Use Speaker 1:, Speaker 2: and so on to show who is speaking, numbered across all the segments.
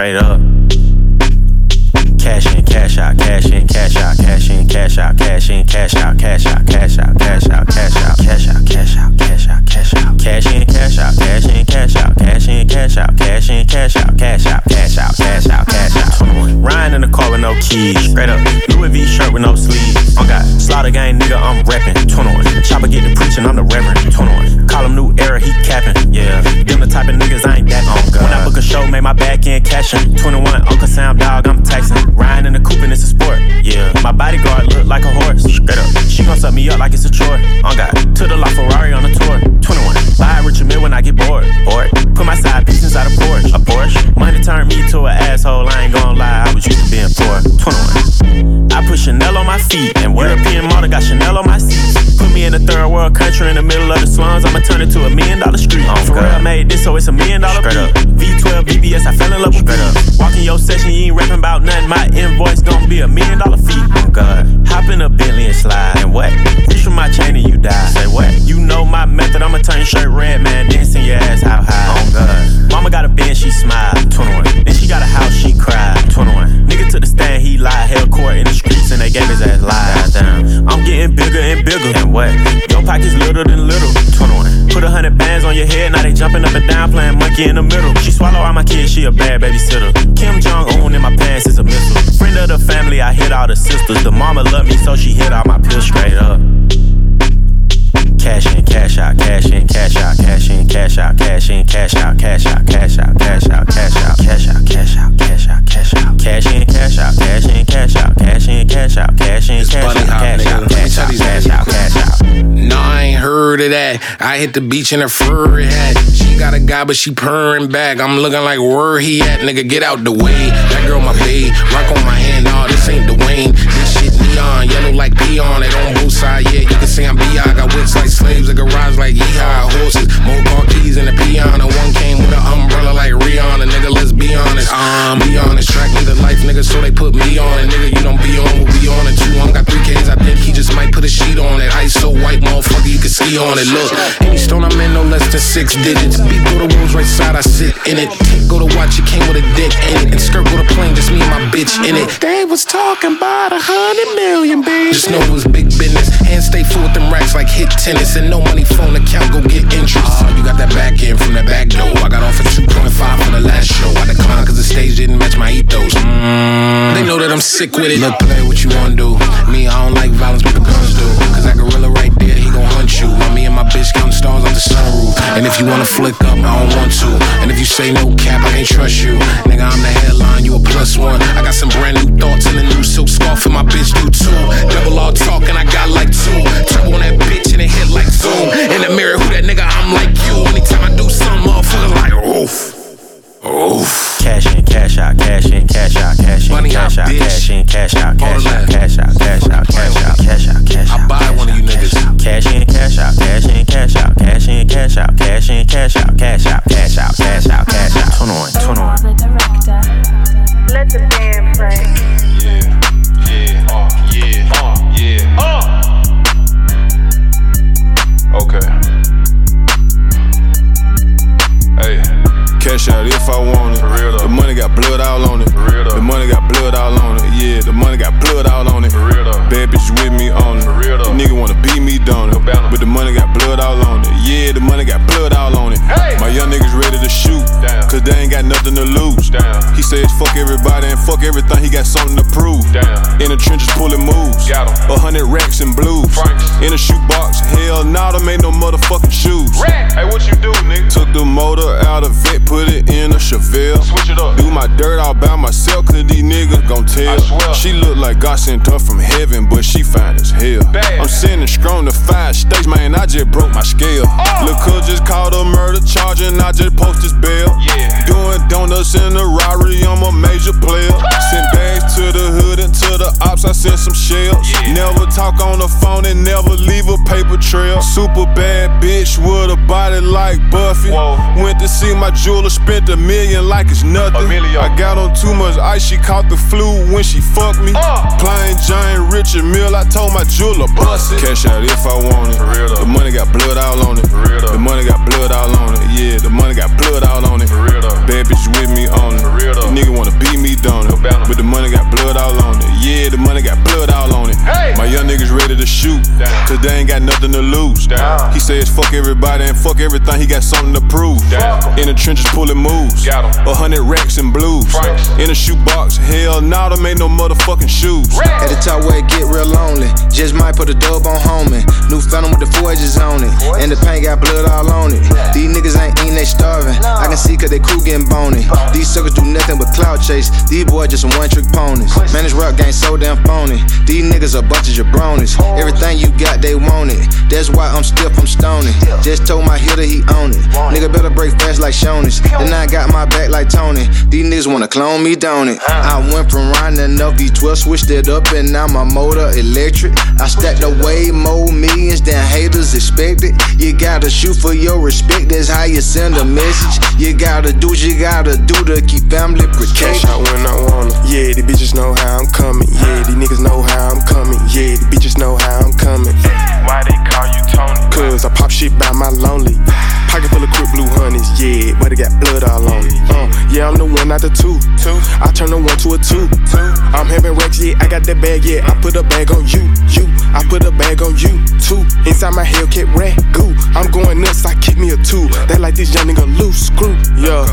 Speaker 1: straight up. Cash in, cash out, cash in, cash out, cash in, cash out, cash in, cash out, cash out, cash out, cash out, cash out, cash out, cash out, cash out, cash out, cash in, cash out, cash in, cash out, cash in, cash out, cash in, cash out, cash out, cash out, cash out, cash out. Ryan in the car with no keys, straight up. Louis V shirt with no sleeves. Slaughter gang nigga, I'm reppin'. 21. Chopper get the preaching, I'm the reverend. 21. Call him new era, he capping. Yeah, them the type of niggas I ain't that on God. When I book a show, make my back end cashin'. 21, Uncle Sam dog, I'm Tyson. Ryan in the coupe and it's a sport. Yeah, my bodyguard look like a horse. Straight up, she gon' suck me up like it's a chore. On God, to the La Ferrari on a tour. 21, buy a Richard Mille when I get bored. Bored. Put my side piece inside a Porsche. A Porsche. Money turned me to an asshole. I ain't gon' lie, I was used to being poor. 21. I put Chanel on my feet and European model got Chanel on my seats. Put me in a third world country in the middle of the slums. I'ma turn it to a million dollar street. Oh, For real, made this, so it's a million dollar up. V12 BBS, I fell in love with Straight up. Walking your session, you ain't rapping about nothing. My invoice gon' be a million dollar fee. Oh God. Hop in a Bentley and slide. And what? Reach for my chain and you die. Say what? You know my method, I'ma turn your shirt red, man. Then send your ass how high. Oh God. Mama got a Benz, she smile. 21. Then she got a house, she cried. 21. Nigga to the stand, he lied. Held court in the streets and they gave his ass lies. Damn. I'm getting bigger and bigger. And what? Your pockets little than little. 21. Put a hundred bands on your head, now they jumping up and down, playing monkey in the middle. She swallow all my kids, she a bad babysitter. Kim Jong Un in my pants is a missile. Friend of the family, I hit all the sisters. The mama love me, so she hit all my pills straight up. Cash in, cash out, cash in, cash out, cash in, cash out, cash in, cash out, cash out, cash out, cash out, cash out, cash out, cash out, cash out, cash out, cash in, cash out, cash in, cash out, cash in, cash out, cash in, cash out, cash out, cash out, cash out, cash out.
Speaker 2: No, I ain't heard of that. I hit the beach in a furry hat. She got a guy, but she purring back. I'm looking like where he at, nigga. Get out the way. That girl my babe. Rock on my hand, nah, this ain't Dwayne. This shit neon, yellow like peon. It on both sides, yeah. You can see I'm B.I. Got whips like slaves, a garage like yeehaw. Horses, more car keys in the peon. And one came with an umbrella like Rihanna, nigga. Let's be honest. Um, be honest. Track me the life, nigga. So they put me on it, nigga. You don't be on, we'll be on it too. I'm got three K's. I think he just might put a sheet on it. Ice so white, motherfucker, you can ski on it. Look, any stone I'm in, no less than six digits. Beat through the rooms right side, I sit in it. Go to watch it, came with a dick in it. And skirt with a plane, just me and my bitch in it. They was talking about a hundred million, baby. Just know it was big business. Hands stay full with them racks like hit tennis. And no money phone account, go get interest. Sick with it. Look, play what you wanna do. Me, I don't like violence, but the guns do. Cause that gorilla right there, he gon' hunt you. While me and my bitch counting stars on the sunroof. And if you wanna flick up, I don't want to. And if you say no cap, I can't trust you. Nigga, I'm the headline, you a plus one. I got some brand new thoughts and a new silk scarf, and my bitch do too. Double all talk, and I got like two. Turbo on that bitch, and it hit like zoom. In the mirror, who that nigga? I'm like you. Anytime I do something, motherfuckers like oof. Oof.
Speaker 1: Cash in, cash out, cash in, cash out, cash in,
Speaker 2: Money
Speaker 1: cash
Speaker 2: out,
Speaker 1: out,
Speaker 2: bitch.
Speaker 1: cash in, cash out, cash
Speaker 2: All
Speaker 1: out,
Speaker 2: that.
Speaker 1: cash out, cash out, cash out, cash out, cash out.
Speaker 2: I buy
Speaker 1: cash
Speaker 2: one of
Speaker 1: out,
Speaker 2: you
Speaker 1: cash
Speaker 2: niggas.
Speaker 1: out. Cash in, cash out, cash in, cash out, cash in, cash out, cash in, cash out, cash out, cash out, cash out, cash out. 21, 21.
Speaker 3: the director.
Speaker 4: Let the band play.
Speaker 5: Yeah, yeah, uh, yeah, uh, yeah, uh. Okay. Hey, cash out if I want it.
Speaker 6: real.
Speaker 5: The money got blood all on it.
Speaker 6: real.
Speaker 5: The money got blood all on it. Yeah, the money got blood all on it.
Speaker 6: Real.
Speaker 5: Bad bitch with me on it.
Speaker 6: Real.
Speaker 5: The nigga wanna beat me down it. But the money got blood all on it. Yeah, the money got blood all on it. My young niggas ready to shoot. Cause they ain't got nothing to lose. He says fuck everybody and fuck everything. He got something to prove. In the trenches pulling moves. A hundred racks and blues. In a shoebox. Hell, nah, them ain't no motherfucking shoes.
Speaker 6: Hey, what you do, nigga?
Speaker 5: Took the motor out of vet, put it in a Chevelle.
Speaker 6: Switch it up.
Speaker 5: Do my dirt all by myself, cause these niggas gon' tell.
Speaker 6: I swear.
Speaker 5: She look like God sent her from heaven, but she fine as hell.
Speaker 6: Bad.
Speaker 5: I'm sending strong to five states, man. I just broke my scale.
Speaker 6: Oh.
Speaker 5: Look, cuz just called a murder charge and I just posted bail.
Speaker 6: Yeah.
Speaker 5: Doing donuts in a Rari, I'm a major player. Send bags to the hood and to the ops, I sent some shells. Never talk on the phone and never leave a paper trail. Super bad bitch with a body like Buffy. Went to see my jeweler, spent a million like it's nothing. I got on too much ice, she caught the flu when she fucked me. Uh. Plain giant Richard Mille, I told my jeweler, bust it. Cash out if I want it. The money got blood all on it. The money got blood all on it. Yeah, the money got blood all on it. Bad bitch with me on it. You nigga wanna beat me, don't it? But the money got blood all on it. Yeah, the money got blood all on it. My young niggas ready to shoot. Cause they ain't got nothing to lose. He says fuck everybody and fuck everything, he got something to prove. In the trenches pulling moves. got A hundred racks and blues. In a shoebox, hell nah, them ain't no motherfucking shoes.
Speaker 7: At the top where it get real lonely. Just might put a dub on homie. New phantom with the four edges on it. And the paint got blood all on it. These niggas ain't eating, they starving. I can see cause they crew getting bony. These suckers do nothing but cloud chase. These boys just some one trick ponies. Man, this rap game so damn phony. These niggas are bunches of jabronis. Everything you got, they want it. That's why I'm stiff, I'm stony. Just told my hitter he own it. Nigga better break fast like Shoney's. Then I got my back like Tony. These niggas wanna clone me, don't it? I went from riding up V12, switched it up, and now my motor electric. I stacked away more millions than haters expected. You gotta shoot for your respect, that's how you send a message. You gotta do what you gotta do to keep family
Speaker 5: Cash out when I wanna. Yeah, the bitches know how I'm coming. Yeah, these niggas know how I'm coming. Yeah, the bitches know how I'm coming.
Speaker 8: Why they call you Tony?
Speaker 5: Cause I pop shit by my lonely. Pocket full of quick blue honeys, yeah, but it got blood all on it. Uh, yeah, I'm the one, not the two. two. I turn the one to a two. two. I'm having racks, yeah, I got that bag, yeah. I put a bag on you, you. I put a bag on you, too. Inside my Hellcat rat goo. I'm going nuts, I kick me a two. They like this young nigga loose screw, yeah.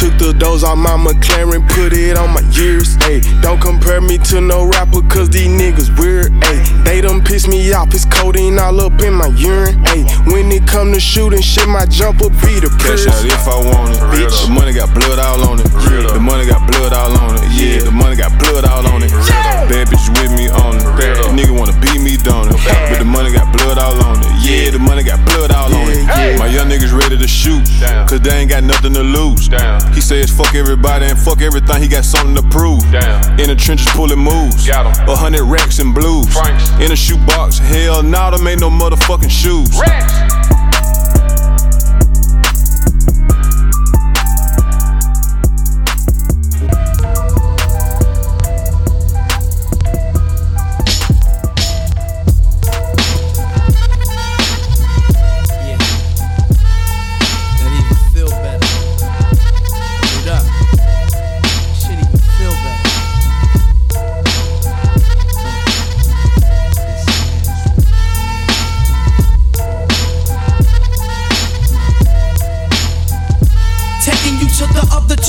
Speaker 5: Took the doors off my McLaren, put it on my years. Ayy, don't compare me to no rapper, cause these niggas weird. Ayy, they done piss me off, it's codeine all up in my urine. Ayy, when it come to shooting shit, my jumper be the Cash out if I want it, bitch. The money got blood all on it. Yeah, the money got blood all on it. Yeah, the money got blood all on it. Yeah. Bad bitch with me on it. Nigga wanna beat me, don't it? But the money got blood all on it. Yeah, the money got blood all on it. Yeah. My young niggas ready to shoot, cause they ain't got nothing to lose. He says fuck everybody and fuck everything, he got something to prove. In the trenches pulling moves. A hundred racks and blues. In a shoebox, hell nah, them ain't no motherfucking shoes.
Speaker 9: That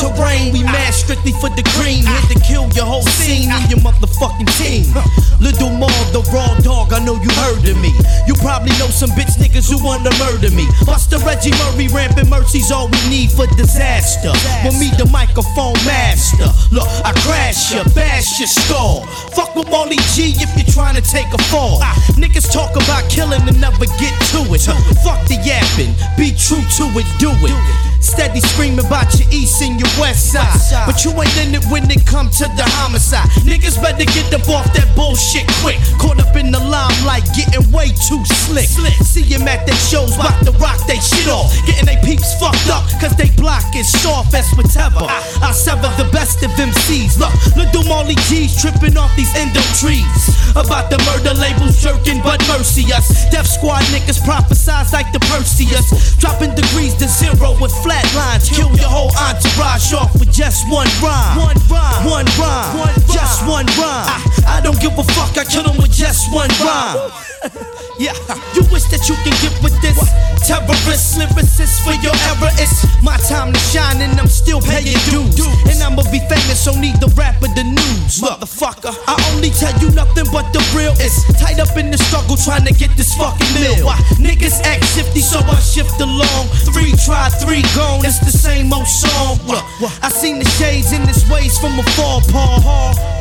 Speaker 9: terrain. We mad strictly for the green. Here to kill your whole scene and your motherfucking team. Little more the raw dog, I know you heard of me. You probably know some bitch niggas who wanna murder me. Buster Reggie Murray, rampant mercy's all we need for disaster. With me, the microphone master. Look, I crash ya, bash your skull. Fuck with Molly G if you're trying to take a fall. Niggas talk about killing and never get to it. Fuck the yapping, be true to it, do it. Steady screaming about your east and your west side. But you ain't in it when it come to the homicide. Niggas better get up off that bullshit quick. Caught up in the limelight, getting way too slick. See him at their shows, rock the rock they shit off. Getting they peeps fucked up, cause they block is soft as whatever. Ah. I sever the best of MCs. Look, look, little Molly G's tripping off these endo trees. About the murder labels jerking, but mercy us. Def squad niggas prophesize like the Perseus. Dropping degrees to zero with flat lines. Kill your whole entourage off with just one rhyme. One rhyme. One rhyme. Just one rhyme. I, I don't give a fuck, I kill 'em with just one rhyme. Yeah, you wish that you can get with this terrorist lyricist for your error. It's my time to shine, and I'm still paying dues. And I'ma be famous, so need the rap of the news, motherfucker. I only tell you nothing but the real. It's tied up in the struggle, trying to get this fucking meal. Why niggas act shifty, so I shift along. Three try, three gone. It's the same old song. Look, I seen the shades in this ways from afar, Paul.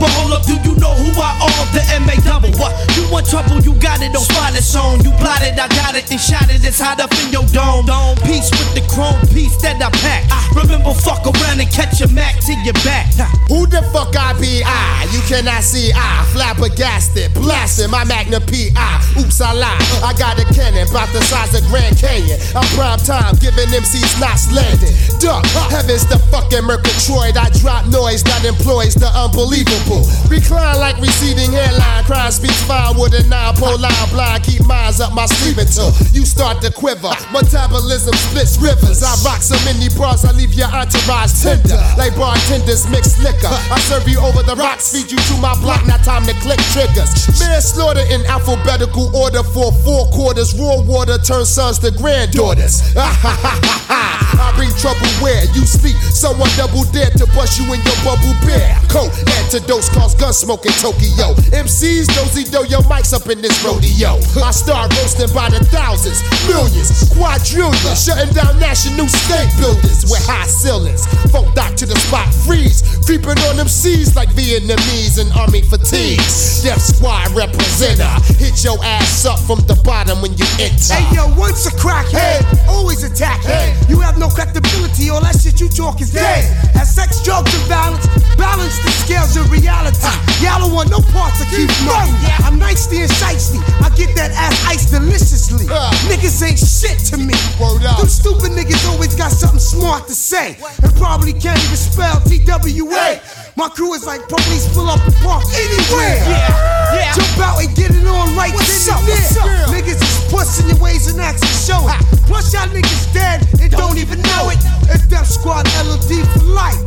Speaker 9: But hold up, do you know who I are? The M A double. What? You want trouble? You got it on spot it's You plotted, I got it, and shot it. It's hot up in your dome. Dome piece with the chrome piece that I pack. I remember fuck around and catch a Mac to your back.
Speaker 10: Who the fuck I be? I? You can I see? I flabbergasted, blasting my Magnum P.I. Oops, I lied. I got a cannon about the size of Grand Canyon. I'm prime time, giving MCs knots landing. Duck, heaven's the fucking Murgatroyd. I drop noise that employs the unbelievable. Recline like receding hairline. Crime speaks fine with a nine pole line blind. Keep minds up my sleeve until you start to quiver. Metabolism splits rivers. I rock so many bars, I leave your entourage tender. Like bartenders mix liquor. I serve you over the rocks, feed you to my block. Now time to click triggers. Manslaughter in alphabetical order for four quarters. Raw water turns sons to granddaughters. I bring trouble where you sleep. Someone double dare to bust you in your bubble bear. Coat antidotes cause gun smoke in Tokyo. MCs, nosy though your mics up in this rodeo. I start roasting by the thousands, millions, quadrillions, shutting down national state buildings with high ceilings. Funk Doc to the spot, freeze, creeping on them seas like Vietnamese and army fatigues. Def squad representer, hit your ass up from the bottom when you enter.
Speaker 11: Hey yo, once a crackhead, always attack head. You have no credibility, all that shit you talk is dead. As sex, drugs, and violence, balance the scales of reality. Ah. Y'all don't want no parts of Keith Murray. I'm nicely and shiesty. I get that ass iced deliciously. Niggas ain't shit to me. Them stupid niggas always got something smart to say. And probably can't even spell TWA. My crew is like police pull up the park anywhere.
Speaker 12: Yeah, yeah.
Speaker 11: Jump out and get it on right
Speaker 12: What's
Speaker 11: then
Speaker 12: up,
Speaker 11: and
Speaker 12: what's
Speaker 11: there.
Speaker 12: up?
Speaker 11: Niggas is pussing your ways and acting show it. Plus y'all niggas dead and don't even know it. It's Def Squad LOD for life.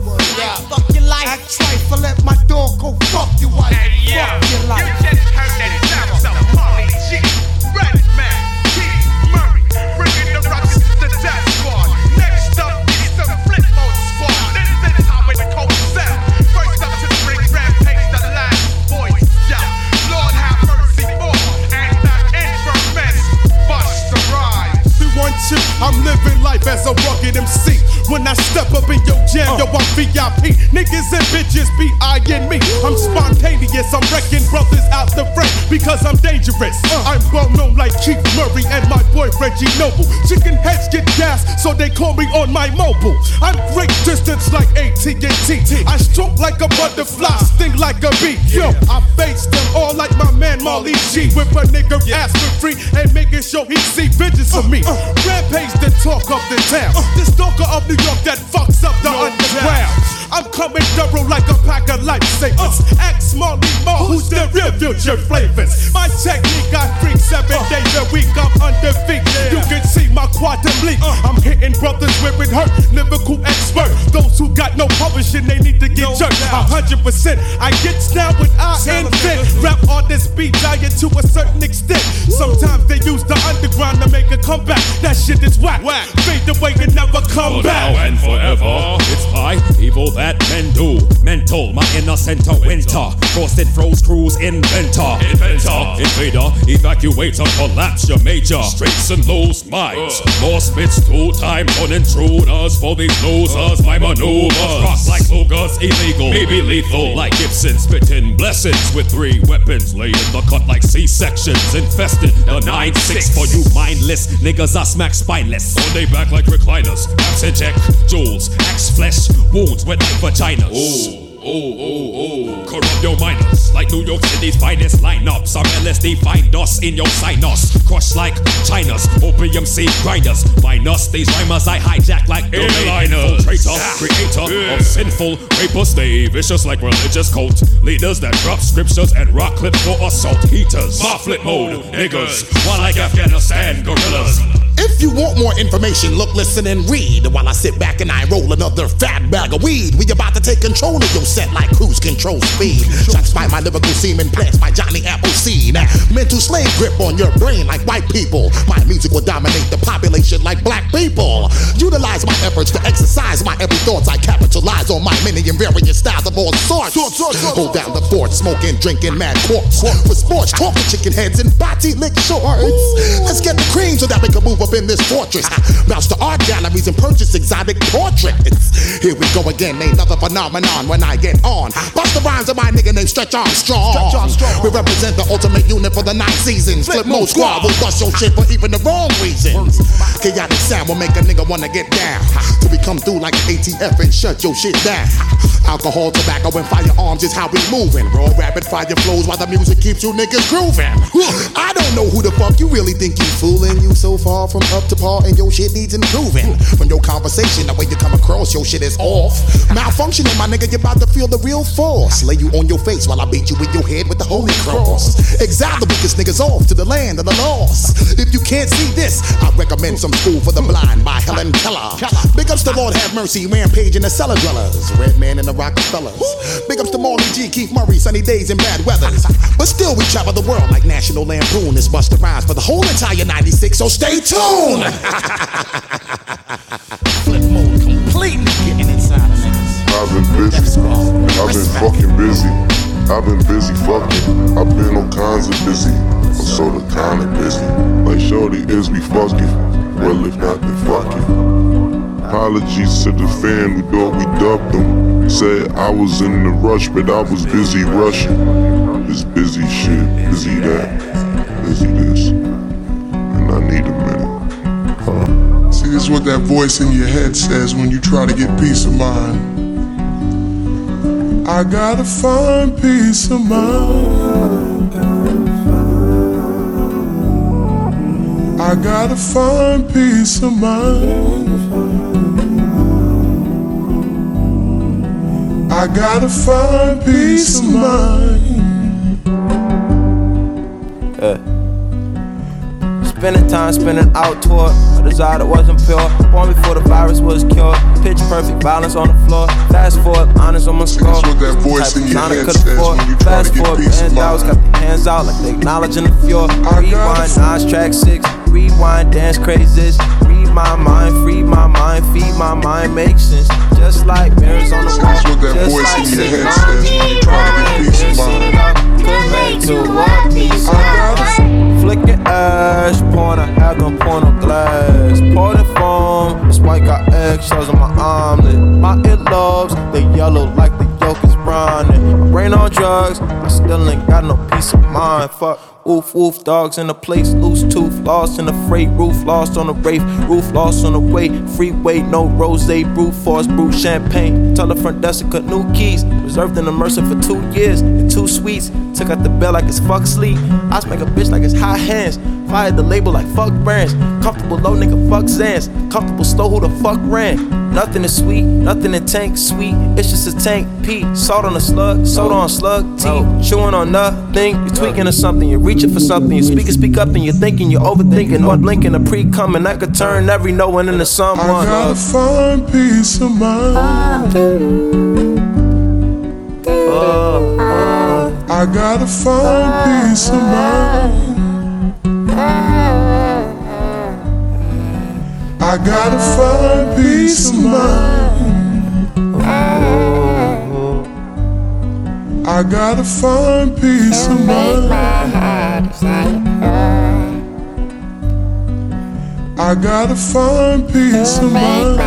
Speaker 12: Fuck your life.
Speaker 11: Act trifle, let my dog go fuck your wife. Fuck your life.
Speaker 13: You just heard that
Speaker 14: Noble. Chicken heads get gas, so they call me on my mobile. I'm great distance like AT&T. I stroke like a butterfly, sting like a bee. Yo, I face them all like my man Marley G. Whip a nigga ass for free and making sure he see vengeance of me. Uh, uh. Rampage the talk of the town. The stalker of New York that fucks up the underground. I'm coming thorough like a pack of lifesavers. Ask Marley Marl, who's the real future flavors. My technique, I freak seven days a week. I'm undefeated. You can see my quantum leap. I'm hitting brothers where it hurt. Lyrical expert. Those who got no publishing, they need to get jerked. A hundred percent. I get down with I invent. Rap artists be dying to a certain extent. Sometimes they use the underground to make a comeback. That shit is whack. Whack. Fade away and never come
Speaker 15: For
Speaker 14: back.
Speaker 15: now and forever, it's my evil that men do. Mental, my inner center, winter. Frosted froze cruise inventor. Inventor, invader, evacuator, collapse your major. Straights and lows minds. More spits two times on intruders for these losers. My maneuvers rock like Luger's illegal. Maybe lethal like Gibson spitting blessings with three weapons. Lay in the cut like C sections. Infested the 9-6 for you mindless niggas. I smack spineless. On they back like recliners. Apps inject jewels. Axe flesh. Wounds with like vaginas. Ooh. Oh, oh, oh. Corrupt your miners like New York City's finest lineups. Our LSD find us in your sinus. Crush like China's opium seed grinders. Minus these rhymers I hijack like airliners. Traitor, ah. creator of sinful rapers. Stay vicious like religious cult. Leaders that drop scriptures and rock clips for assault heaters. My flip mode, niggas. One like Afghanistan gorillas.
Speaker 16: If you want more information, look, listen, and read while I sit back and I roll another fat bag of weed. We about to take control of your set like cruise control speed. Shots by my lyrical semen, plants by Johnny Appleseed. Mental slave grip on your brain like white people. My music will dominate the population like black people. Utilize my efforts to exercise my every thoughts. I capitalize on my many and various styles of all sorts. Hold down the fort, smoking, drinking mad corpse. With sports, talking chicken heads and body lick shorts. Let's get the cream so that we can move up in this fortress. Bounce to art galleries and purchase exotic portraits. Here we go again, another phenomenon when I get on. Bust the rhymes of my nigga named Stretch Armstrong.
Speaker 10: Stretch Armstrong.
Speaker 16: We represent the ultimate unit for the nine seasons. Flip mode squad will bust your shit for even the wrong reasons. Chaotic sound will make a nigga wanna get down. Till we come through like ATF and shut your shit down. Alcohol, tobacco, and firearms is how we moving. Raw rapid fire flows while the music keeps you niggas grooving. I don't know who the fuck you really think you fooling. You so far from up to par and your shit needs improving. From your conversation, the way you come across, your shit is off. Malfunctioning, my nigga, you about to feel the real force. Lay you on your face while I beat you with your head with the holy cross. Exile the weakest niggas off to the land of the lost. If you can't see this, I recommend some school for the blind by Helen Keller. Big ups to Lord Have Mercy, Rampage and the Cellar Dwellers. Redman and the Rockefellers. Big ups to Marley G, Keith Murray, sunny days and bad weathers. But still, we travel the world like National Lampoon. It's Busta Rhymes for the whole entire 96, so stay tuned. Flip mode completely getting inside of niggas.
Speaker 17: I've been busy. I've been fucking busy. I've been busy fucking. I've been all kinds of busy. I'm sorta kinda busy. Like Shorty is we fucking. Well, if not, then fucking. Apologies to the fan who thought we dubbed them. Said I was in the rush, but I was busy rushing. It's busy shit, busy that, busy this. And I need a minute.
Speaker 18: Is what that voice in your head says when you try to get peace of mind. I gotta find peace of mind. I gotta find peace of mind. I gotta find peace of mind.
Speaker 19: Yeah. Spending time spinning out tour. A desire that wasn't pure. Born before the virus was cured. Pitch perfect violence on the floor. Fast forward, honors on my score.
Speaker 18: That's what that voice in your head says
Speaker 19: afford.
Speaker 18: when you try
Speaker 19: Fast
Speaker 18: to get
Speaker 19: forward,
Speaker 18: peace of mind.
Speaker 19: got the hands out like they acknowledging the fjord. Rewind, Nas track six. Rewind, dance crazes. Read my mind, free my mind, feed my mind, make sense. Just like mirrors on the wall.
Speaker 18: That's what that
Speaker 19: Just
Speaker 18: voice
Speaker 19: like
Speaker 18: in your head says when you try to get peace of mind.
Speaker 19: Could make what peace Flicking ash, pouring a hack on porno glass. Pouring foam, this white got eggshells on my omelet. My earlobes, they yellow like the yolk is browning. My brain on drugs, I still ain't got no peace of mind. Fuck. Oof, oof, dogs in the place, loose tooth, lost in the freight, roof lost on the rafe, roof lost on the way, freeway, no rose, brute force, brute champagne. Tell the front desk to cut new keys, reserved in the Mercer for two years, and two suites. Took out the bell like it's fuck sleep. I smack a bitch like it's high hands. Fired the label like fuck brands. Comfortable low nigga, fuck Zans. Comfortable slow, who the fuck ran? Nothing is sweet, nothing in tank sweet. It's just a tank P. Salt on a slug, soda on slug T. Chewing on nothing. You're tweaking or something. You're reaching for something. You speak and speak up and you're thinking. You're overthinking. One blinking, a pre coming. I could turn every no one into someone.
Speaker 18: I gotta find peace of mind. Uh, uh. I gotta find peace of mind. I gotta find peace of mind. I gotta find peace of mind. I gotta find peace of mind.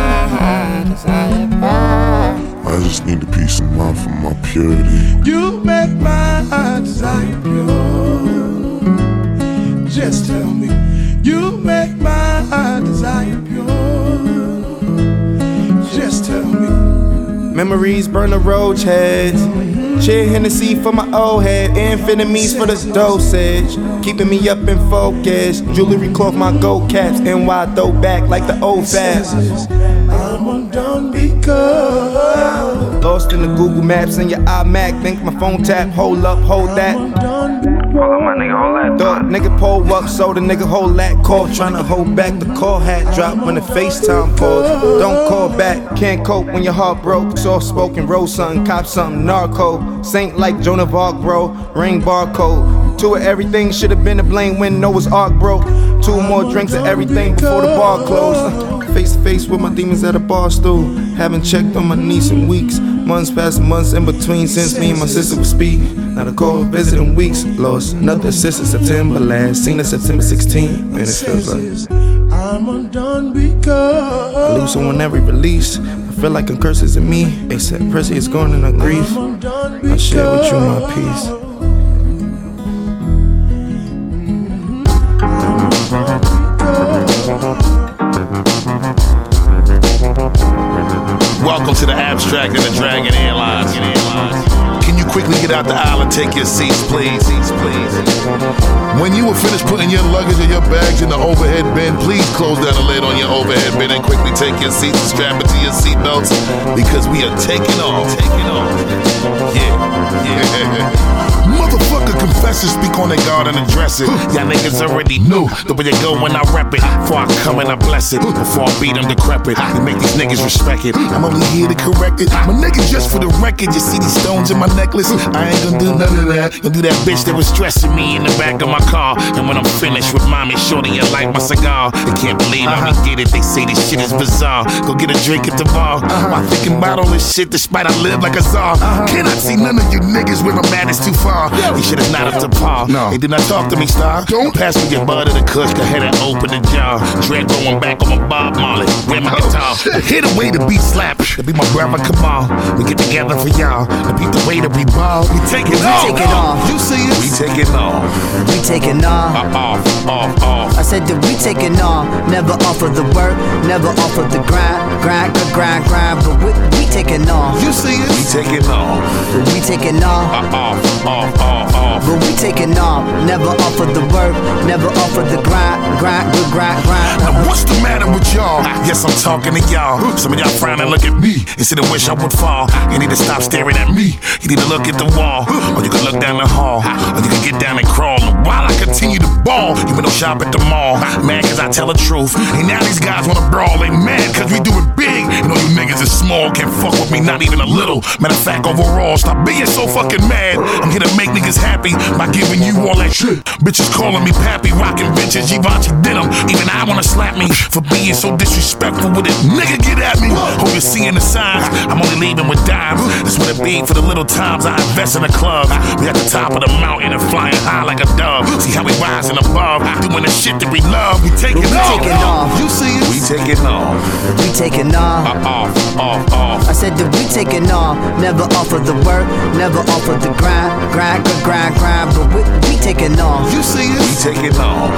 Speaker 17: I just need a peace of mind for my purity.
Speaker 18: You make my heart desire pure. Just tell me, you make my desire pure. Just tell me.
Speaker 20: Memories burn the roach heads. Shit Hennessy for my old head. Amphetamines for the dosage. Keeping me up in focus. Jewelry cloth my gold caps. NY throwback like the old fast.
Speaker 18: I'm undone because
Speaker 20: Lost in the Google Maps and your iMac. Think my phone tap. Hold up, hold that.
Speaker 21: Hold on, my nigga, hold that.
Speaker 20: Dog, nigga pull up, so the nigga hold that call. Tryna hold back the call hat drop when the FaceTime pause. Don't call back, can't cope when your heart broke. Soft spoken, roll something, cop something, narco. Saint like Joan of Arc, bro. Ring barcode. Two of everything should have been to blame when Noah's Ark broke. Two more drinks of everything before the bar closed. Face to face with my demons at a bar stool. Haven't checked on my niece in weeks. Months past months in between since me and my sister would speak. Not the call visiting weeks. Lost nothing since September last. Seen it September 16. Man, it feels like
Speaker 18: I'm undone because
Speaker 20: I lose someone every release. I feel like a curse is in me. They said Pressy is gone in a grief. I share with you my peace.
Speaker 22: Welcome to the Abstract and the Dragon Airlines. Quickly get out the aisle and take your seats, please? Please.
Speaker 16: When you were finished putting your luggage and your bags in the overhead bin, please close down the lid on your overhead bin and quickly take your seats and strap into your seatbelts because we are taking off. Taking off. Yeah, yeah.
Speaker 22: Motherfucker confessors speak on their God and address it. Y'all niggas already knew the way it go when I rep it. Before I come and I bless it. Before I beat them decrepit. And make these niggas respect it. I'm only here to correct it. My nigga, just for the record, you see these stones in my necklace? I ain't gonna do none of that. Gonna do that bitch that was stressing me in the back of my car. And when I'm finished with mommy, shorty, you like my cigar. I can't believe how we uh-huh. get it. They say this shit is bizarre. Go get a drink at the bar. Uh-huh. While thinking about all this shit, despite I live like a czar. Uh-huh. Cannot see none of you niggas where my man is too far. You should have not up to par. No. They did not talk to me, star. Don't pass me your bud of the kush. Go ahead and open the jar. Dread going back on my Bob Marley. Where my oh, guitar. Hit a way to beat slap. To be my brother, come on. We get together for y'all. To beat the way to be ball. We take it
Speaker 23: We
Speaker 22: off.
Speaker 23: take it off.
Speaker 22: You see it? We take it off.
Speaker 23: We taking off.
Speaker 22: Off, off, off.
Speaker 23: I said that we taking off. Never off of the work, never off of the grind. Grind, grind, grind, grind. But we, we taking off.
Speaker 22: You see it? We taking off.
Speaker 23: We taking off.
Speaker 22: Off, off, off, off.
Speaker 23: But we taking off. Never off of the work, never off of the grind. Grind, good grind, grind.
Speaker 22: Now what's the matter with y'all? Yes, I'm talking to y'all. Some of y'all frown and look at me instead of wish I would fall. You need to stop staring at me. You need to look at the wall, or you can look down the hall, or you can get down and crawl. And while I continue to ball, you go shop at the mall. Mad cause I tell the truth. And now these guys wanna brawl. They mad cause we do it big. And all you niggas is small, can't fuck with me, not even a little. Matter of fact, overall, stop being so fucking mad. I'm here to make niggas happy by giving you all that shit. Bitches calling me pappy, rocking bitches, Givenchy denim. Even I wanna slap me for being so disrespectful with it. Nigga, get at me. Hope you're seeing the signs. I'm only leaving with dimes. That's what it be for the little times I invest in the club. We at the top of the mountain and flying high like a dove. See how we rising above, doing the shit that we love. We taking
Speaker 23: We
Speaker 22: off.
Speaker 23: taking off.
Speaker 22: You see it? We taking off.
Speaker 23: We taking off.
Speaker 22: Uh, off, off, off.
Speaker 23: I said that we taking off. Never off of the work, never off of the grind. Grind, good grind, grind. But we, we taking off.
Speaker 22: You see it? We taking off.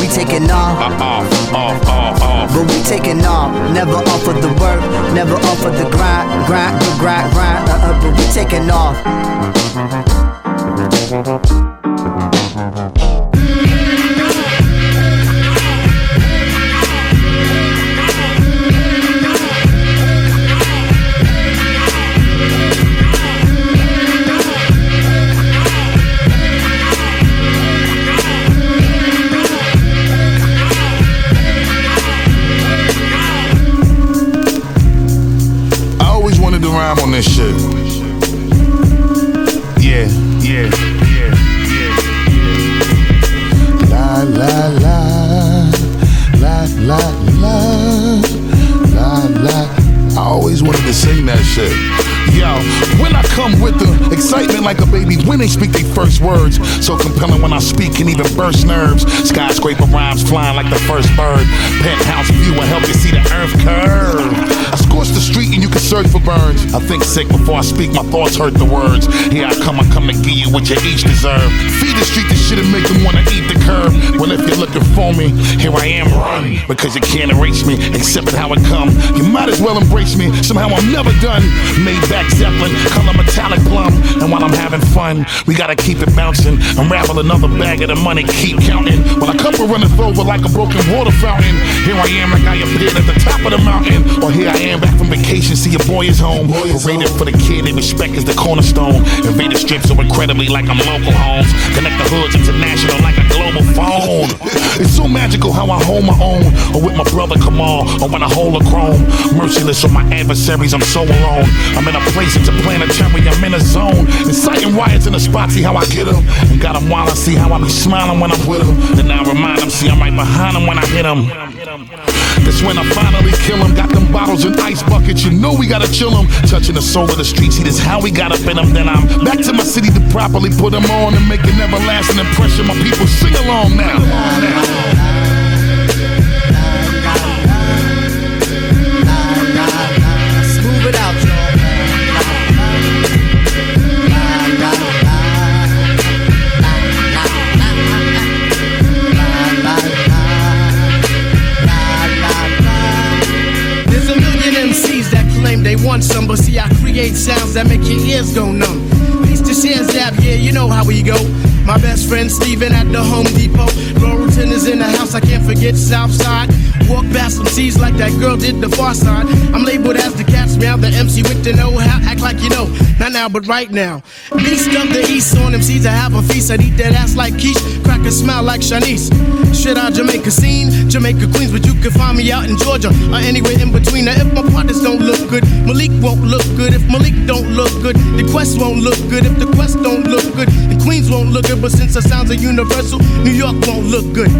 Speaker 23: We taking off.
Speaker 22: Off, off, off, off.
Speaker 23: But we taking off. Never off of the work, never off of the grind. Grind, good grind, grind. Uh, uh, but we taking off.
Speaker 16: Rhyme on this shit. Yeah, yeah, yeah, yeah. La la la, la la la, la la. I always wanted to sing that shit. Yo, when I come with the excitement like a baby when they speak their first words, so compelling when I speak can even burst nerves. Skyscraper rhymes flying like the first bird. Penthouse view will help you see the earth curve. Search for burns. I think sick before I speak, my thoughts hurt the words. Here I come, I come and give you what you each deserve. Feed the street the shit and make them wanna eat the curb. Well, if you're looking for me, here I am, run. Because you can't erase me, except how it come. You might as well embrace me. Somehow I'm never done. Made back Zeppelin, color metallic plum. And while I'm having fun, we gotta keep it bouncing. Unravel another bag of the money, keep counting. While a couple runneth over like a broken water fountain. Here I am, like I appeared at the top of the mountain. Or here I am, back from vacation, see boy is home. Rated for the kid, they respect is the cornerstone. Invader strips credit incredibly like I'm local homes. Connect the hoods international like a global phone. It's so magical how I hold my own. Or with my brother Kamal, or when I hold a chrome. Merciless on my adversaries, I'm so alone. I'm in a place, it's a planetary, I'm in a zone. Inciting riots in the spot, see how I get them. And got them while I see how I be smiling when I'm with them. Then I remind them, see I'm right behind them when I hit them. That's when I finally kill him. Got them bottles and ice buckets, you know we gotta chill him. Touching the soul of the streets, see this how we got up in them. Then I'm back to my city to properly put them on and make an everlasting impression. My people sing along now.
Speaker 23: Smooth
Speaker 24: want some, but see, I create sounds that make your ears go numb. Piece to share zap, yeah, you know how we go. My best friend Steven at the Home Depot. Laurelton is in the house, I can't forget Southside. Walk past some C's like that girl did the far side. I'm labeled as the cat's meow, the MC with the know how. Act like you know, not now, but right now. Beast of the East on them seeds, I have a feast. I'd eat that ass like quiche, crack can smile like Shanice. Shit out Jamaica scene, Jamaica Queens, but you can find me out in Georgia or anywhere in between. Now, if my partners don't look good, Malik won't look good. If Malik don't look good, the Quest won't look good. If the Quest don't look good, the Queens won't look good. But since the sounds are universal, New York won't look good.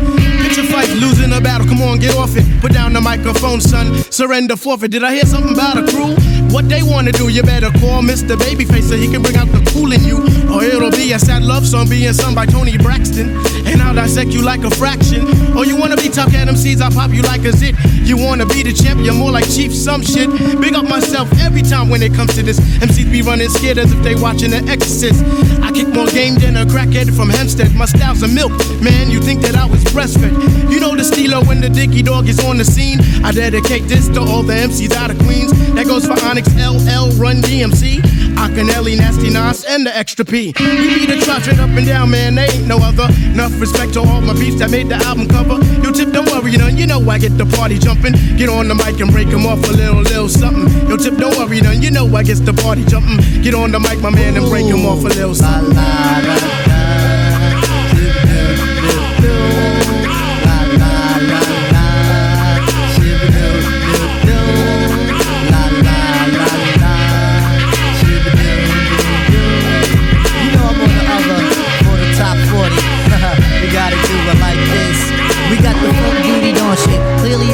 Speaker 24: Picture fight, losing a battle. Come on, get off it. Put down the microphone, son. Surrender forfeit. Did I hear something about a crew? What they wanna do, you better call Mr. Babyface so he can bring out the cool in you. Or it'll be a sad love song being sung by Toni Braxton. And I'll dissect you like a fraction. Or you wanna be tough at MCs, I'll pop you like a zit. You wanna be the champ, you're more like Chief some shit. Big up myself every time when it comes to this. MCs be running scared as if they watching The Exorcist. I kick more game than a crackhead from Hempstead. My style's a milk, man. You think that I was breastfed? You know the stilo when the Dicky Dog is on the scene. I dedicate this to all the MCs out of Queens. That goes for Onyx, LL, Run DMC, Akinyele, Nasty Nas, and the Extra P. We be the straight up and down, man. They ain't no other. Enough respect to all my beats that made the album cover. Yo, Tip, don't worry, none. You know I get the party jumping. Get on the mic and break 'em off a little, little something. Yo, Tip, don't worry, none. You know I get the party jumping. Get on the mic, my man, and break 'em off a little something.
Speaker 23: You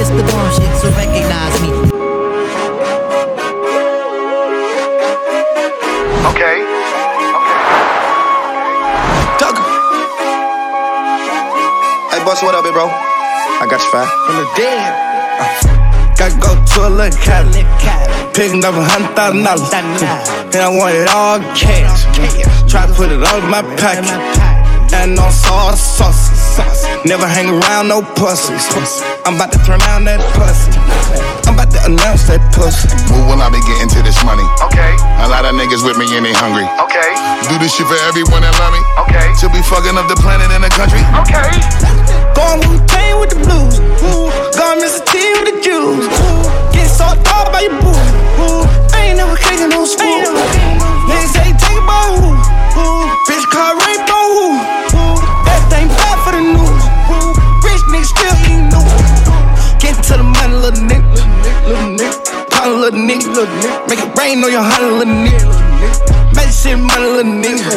Speaker 23: it's the bomb shit, so recognize me.
Speaker 25: Okay.
Speaker 26: Tugger. Hey, boss, what up, big bro? I got you five. From the dead. Uh. Gotta go to a little Cali. Picking up a hundred thousand dollars. Hmm. And I want it all cash. Try to put it all in my pocket. And on sauce, sauce, sauce. Never hang around no pussies. I'm about to turn down that pussy. I'm about to announce that pussy.
Speaker 16: Move when I be getting to this money.
Speaker 25: Okay.
Speaker 16: A lot of niggas with me and they hungry.
Speaker 25: Okay.
Speaker 16: Do this shit for everyone that love me.
Speaker 25: Okay.
Speaker 16: Till be fucking up the planet and the country.
Speaker 25: Okay.
Speaker 26: Going Wu Tang with the blues. Ooh. Going Mr. T with the Jews. Ooh. Get so up by your boo. Ooh. I ain't never kicking no school. Niggas say take a ball. Bitch car rape on who? Ooh. Little nigga. Little nigga. Little nigga. Little nigga. Make it rain on your honey, little nigga. Shit money, little nigga.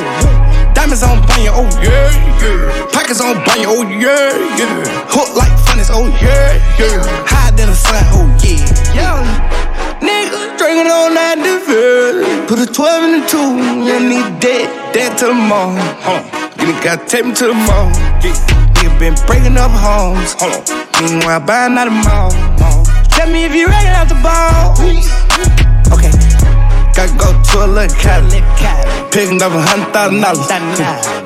Speaker 26: Diamonds on banya, oh yeah, yeah. Pockets on banya, oh yeah, yeah. Hook like funnest, oh yeah, yeah. Higher than the sun, oh yeah, yeah. Nigga drinking on that divert. Put a 12 in the 2, you need dead, dead to the mall. Hold on, you gotta take me to the mall. Yeah. Nigga been breaking up homes. Hold on, meanwhile buying out the mall. Tell me if you ready out the ball. Okay. Gotta go to a little Cali. Picking up a hundred thousand dollars.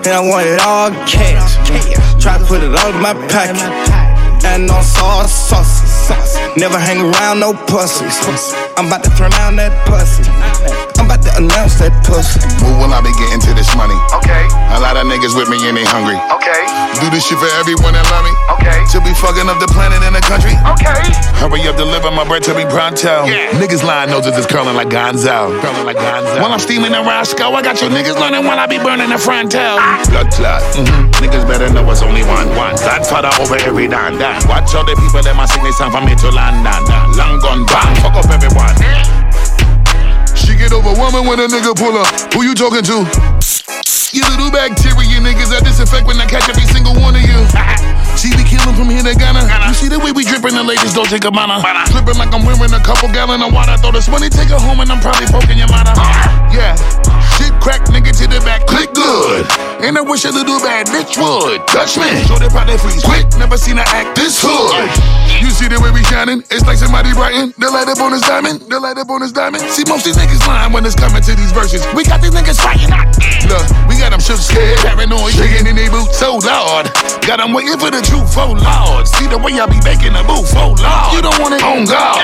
Speaker 26: And I want it all cash. Try to put it all in my pocket. And on sauce, sauce, sauce. Never hang around no pussies. I'm about to turn down that pussy. I'm about to announce that pussy.
Speaker 16: Move when I be getting to this money.
Speaker 25: Okay.
Speaker 16: A lot of niggas with me and they hungry.
Speaker 25: Okay.
Speaker 22: Do this shit for everyone that love me. Okay. To be fucking up the planet and the country. Okay. Hurry up, deliver my bread to be pronto. Yeah. Niggas lying noses is curling like Gonzo. Curling like Gonzo. While I'm steaming the Roscoe, I got your niggas learning while I be burning the frontal. Blood clot. Mm-hmm. Niggas better know it's only one. One. Godfather over every dan. dan. Watch all the people that my sickness time from me to London. Long gone bang. Fuck up everyone. Get overwhelming when a nigga pull up. Who you talking to? You little bacteria niggas I disinfect when I catch every single one of you. She be killing from here to Ghana. You see the way we dripping, the ladies don't take a mana. Flipping like I'm wearing a couple gallon of water. Throw this money, take it home, and I'm probably poking your mother. Yeah. Shit crack, nigga to the back, click good. And I wish a little bad bitch would touch me. Show they probably freeze quick, never seen her act this hood. You see the way we shining? It's like somebody brighten. The light up on his diamond, the light up on his diamond. See, most of these niggas lying when it's coming to these verses. We got these niggas fighting. Look, we got them shook, scared, paranoid, shaking in their boots, so loud. Got them waiting for the truth, oh lord. See the way I be making the move, oh lord. You don't want it, on God.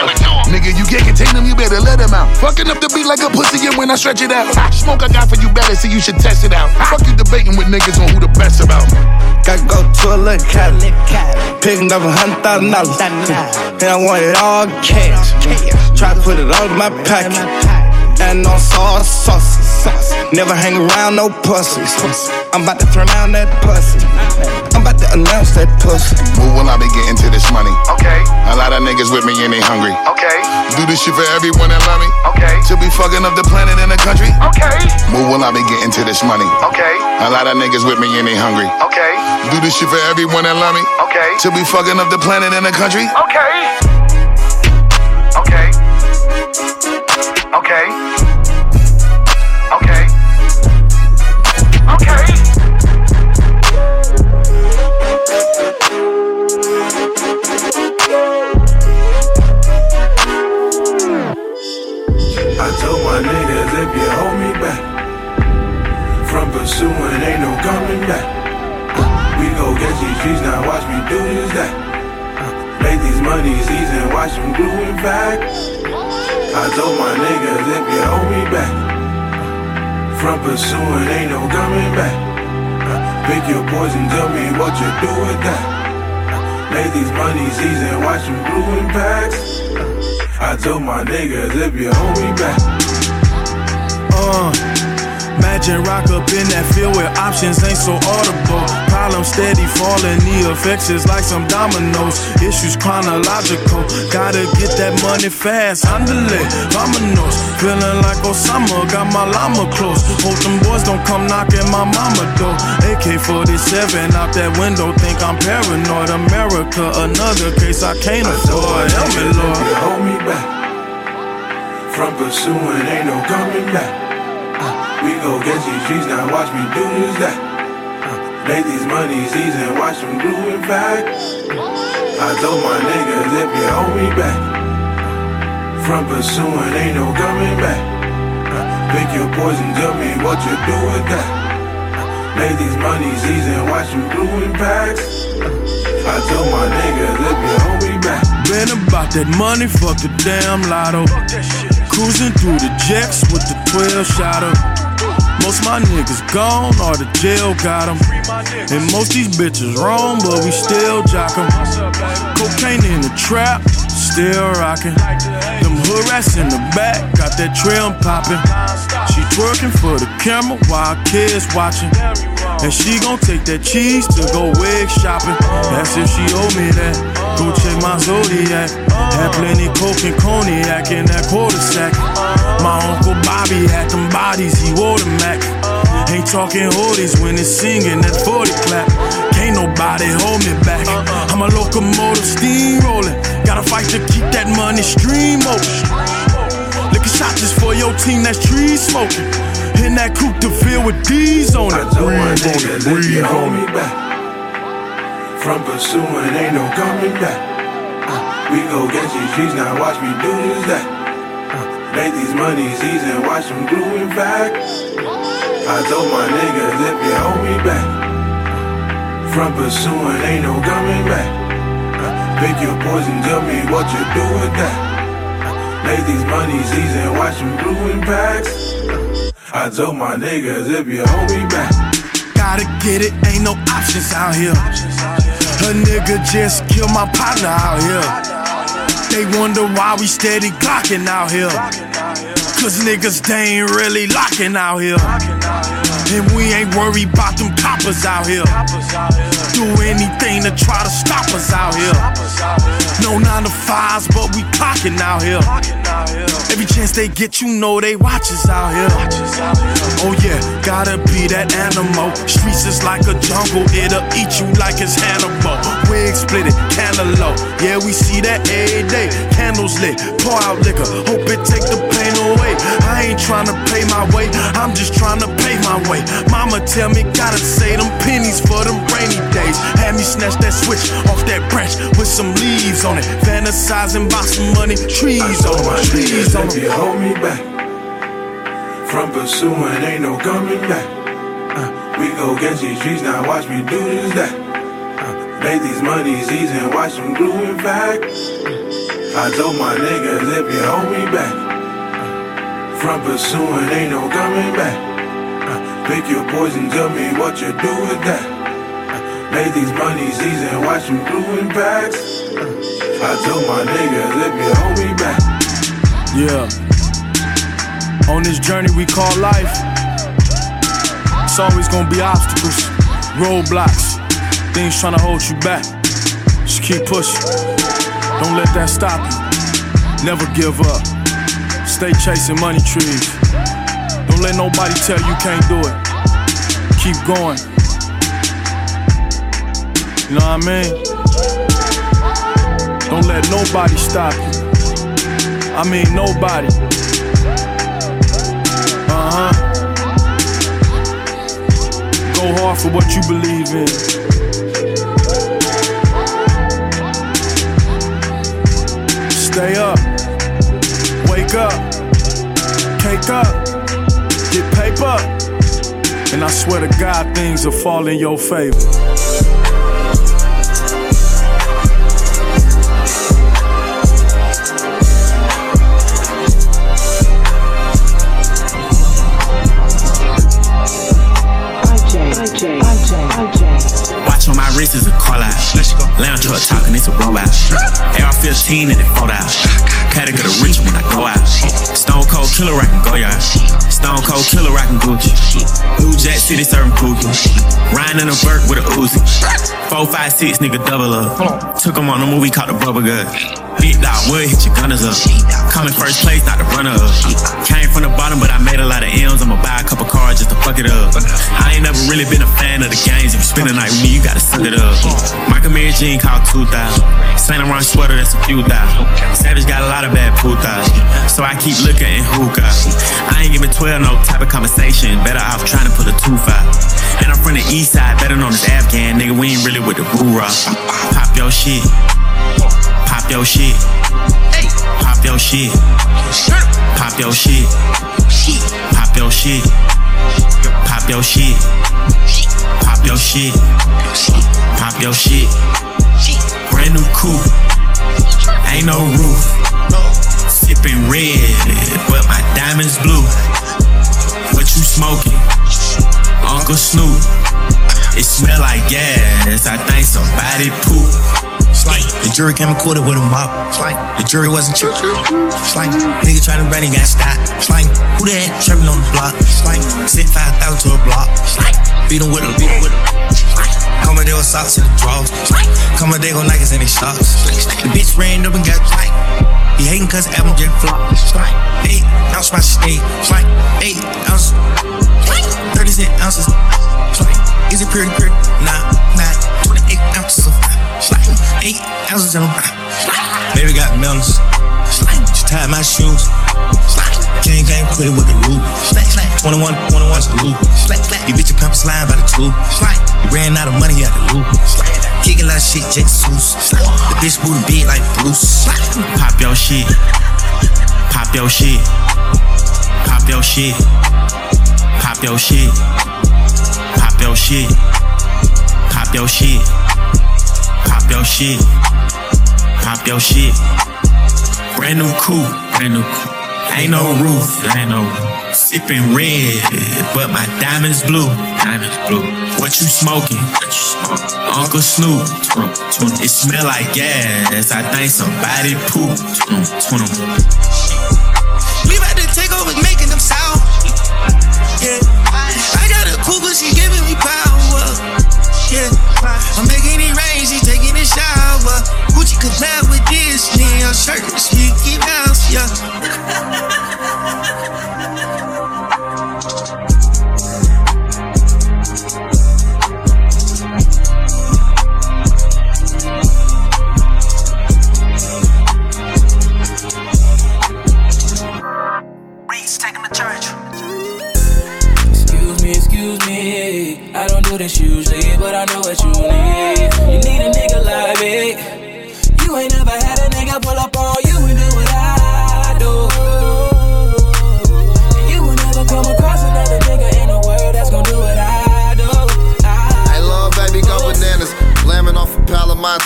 Speaker 22: Nigga, you can't contain them, you better let them out. Fucking up the beat like a pussy, and when I stretch it out, smoke I got for you better, so you should test it out. Fuck you debating with niggas on who the best about.
Speaker 23: Gotta go to a little Cali. Picking up a hundred thousand dollars. And I want it all cash. Try to put it all in my pocket. And on sauce, sauce, sauce. Never hang around no pussies. I'm about to turn down that pussy. I'm about to announce that pussy.
Speaker 22: When I be getting to this money. Okay. A lot of niggas with me and they hungry. Okay. Do this shit for everyone that love me. Okay. To be fucking up the planet and the country. Okay. Move when I be getting to this money. Okay. A lot of niggas with me and they hungry. Okay. Do this shit for everyone that love me. Okay. To be fucking up the planet and the country. Okay. Okay. Okay.
Speaker 27: Back. We go get these streets now, watch me do this that. Make these money season, watch them gluing back. I told my niggas if you hold me back from pursuing, ain't no coming back. Pick your poison, tell me what you do with that. Make these money season, watch them gluing packs. I told my niggas if you hold me back.
Speaker 28: Uh, imagine rock up in that field where options ain't so audible. Problems steady falling, the effects is like some dominoes. Issues chronological, gotta get that money fast. Underlay, dominoes, feeling like Osama, got my llama close. Hope them boys don't come knocking my mama door. AK 47 out that window, think I'm paranoid. America, another case I can't afford. Help me, Lord.
Speaker 27: Hold me back from pursuing, ain't no coming back. We go get these streets now, watch me do this that. Uh, make these money season, watch them gluing back. I told my niggas if you hold me back from pursuing, ain't no coming back. Uh, pick your poison, tell me what you do with that. Uh, make these money season, watch them gluing back. I told my niggas if you hold me back.
Speaker 28: Been about that money, fuck the damn lotto. Cruising through the jets with the 12 shotter. Most my niggas gone or the jail got got 'em. And most these bitches wrong, but we still jock 'em. Cocaine in the trap, still rockin'. Them hood rats in the back, got that trim poppin'. She twerking for the camera while kids watching. And she gon' take that cheese to go wig shopping. That's if she owe me that. Go check my zodiac. Had plenty coke and cognac in that quarter sack. My uncle Bobby had them bodies, he wore the Mac. Ain't talking hoodies when it's singing that 40 clap. Can't nobody hold me back. I'm a locomotive steamrolling. Gotta fight to keep that money stream open. Liquor shots just for your team that's tree smoking. In that coupe to fill with D's on it.
Speaker 27: Breathe on it, breathe on me back. From pursuing, ain't no coming back. Uh, we go get these streets now, watch me do this that. Uh, make these money season, watch them gluing back. I told my niggas if you hold me back. From pursuing, ain't no coming back. Uh, pick your poison, tell me what you do with that. Uh, make these money season, watch them gluing packs. I told my niggas if you hold me back.
Speaker 28: Gotta get it, ain't no options out here. A nigga just killed my partner out here. They wonder why we steady glocking out here. Cause niggas, they ain't really locking out here. And we ain't worried about them coppers out here. Do anything to try to stop us out here. No nine to fives, but we clocking out here. Every chance they get, you know they watch us out here. Oh yeah, gotta be that animal. Streets is like a jungle, it'll eat you like it's Hannibal. Wig split it, cantaloupe. Yeah, we see that every day. Candles lit, pour out liquor. Hope it take the pain away. I ain't trying to pay my way, I'm just trying to pay my way. Mama tell me gotta save them pennies for them rainy days. Had me snatch that switch off that branch with some leaves on it. Fantasizing about some money, trees on
Speaker 27: my
Speaker 28: trees on
Speaker 27: if you
Speaker 28: it.
Speaker 27: hold me back from pursuing, ain't no coming back. Uh, we go against these streets now, watch me do this that. Make these monies easy and watch them gluing back. I told my niggas if you hold me back from pursuing, ain't no coming back. Pick your poison, tell me what you do with that. Make these monies easy and watch them gluing back. Uh, I told my niggas if you hold me back.
Speaker 28: Yeah. On this journey we call life, it's always gonna be obstacles, roadblocks, things trying to hold you back. Just keep pushing. Don't let that stop you. Never give up. Stay chasing money trees. Don't let nobody tell you can't do it. Keep going. You know what I mean? Don't let nobody stop you. I mean, nobody. Uh huh. Go hard for what you believe in. Stay up. Wake up. Cake up. Get paper. And I swear to God, things will fall in your favor.
Speaker 1: Wrist is a call out. Lounge truck talking, it's a robot. AR 15 and it fold out. The rich when I go out. Stone cold killer, I can go out. Stone cold killer, I can Gucci. Blue Jack City serving cookie. Riding in a Burke with a Uzi. 456 nigga double up. Took him on a movie called The Bubble Gut. Big dog would hit your gunners up. Coming first place, not the runner up. Came from the bottom, but I made a lot of M's. I'ma buy a couple cars just to fuck it up. I ain't never really been a fan of the games. If you spend the night with me, you gotta suck it up. Michael Mary Jean called 2000. Saint Laurent sweater, that's a few thousand. Savage got a lot of bad putas. So I keep looking in hookah. I ain't giving 12 no type of conversation. Better off trying to pull a 2 5. And I'm from the east side, better known as Afghan. Nigga, we ain't really with the hoorah. Pop your shit. Pop your shit. Pop your shit. Pop your shit. Pop your shit. Pop your shit. Pop your shit. Pop your shit. Brand new coupe. Ain't no roof. Sipping red, but my diamonds blue. What you smoking? Uncle Snoop. It smell like gas. I think somebody poop.
Speaker 29: The jury came and quarter with a mop. The jury wasn't true. Nigga tried to run and got stopped. Who that tripping on the block? Sent 5,000 to a block. Slight. Beat him with a beat him with a. Come and they were socks in the drawers. Come and they go Nikes in their socks. The bitch ran up and got slight. He hating cause album just flop. Slight. Eight ounce my steak. Slight. Eight ounce. 30 cent ounces. Slight. Is it pretty, pretty? Nah, not 28 ounces of Slide. Eight ounces in a Baby got melons. Slide. She tied my shoes. Slide. King came it with the roof. Slide, slide. 21, 21's the loop. You bitch your pamper slide by the. Slide. You ran out of money out the loop. Kicking like shit, Jet Seuss. The bitch booty big like Bruce.
Speaker 1: Pop your shit. Pop your shit. Pop your shit. Pop your shit. Pop your shit. Pop your shit. Pop your shit. Pop your shit. Brand new coupe. Brand new coupe. Ain't no roof. Ain't no. Sipping red, but my diamonds blue. Diamonds blue. What What you smoking? Uncle Snoop. It smell like gas. I think somebody pooped.
Speaker 29: I'm making it rain, she taking a shower. Gucci collab with Disney on shirt, Mickey Mouse, yeah.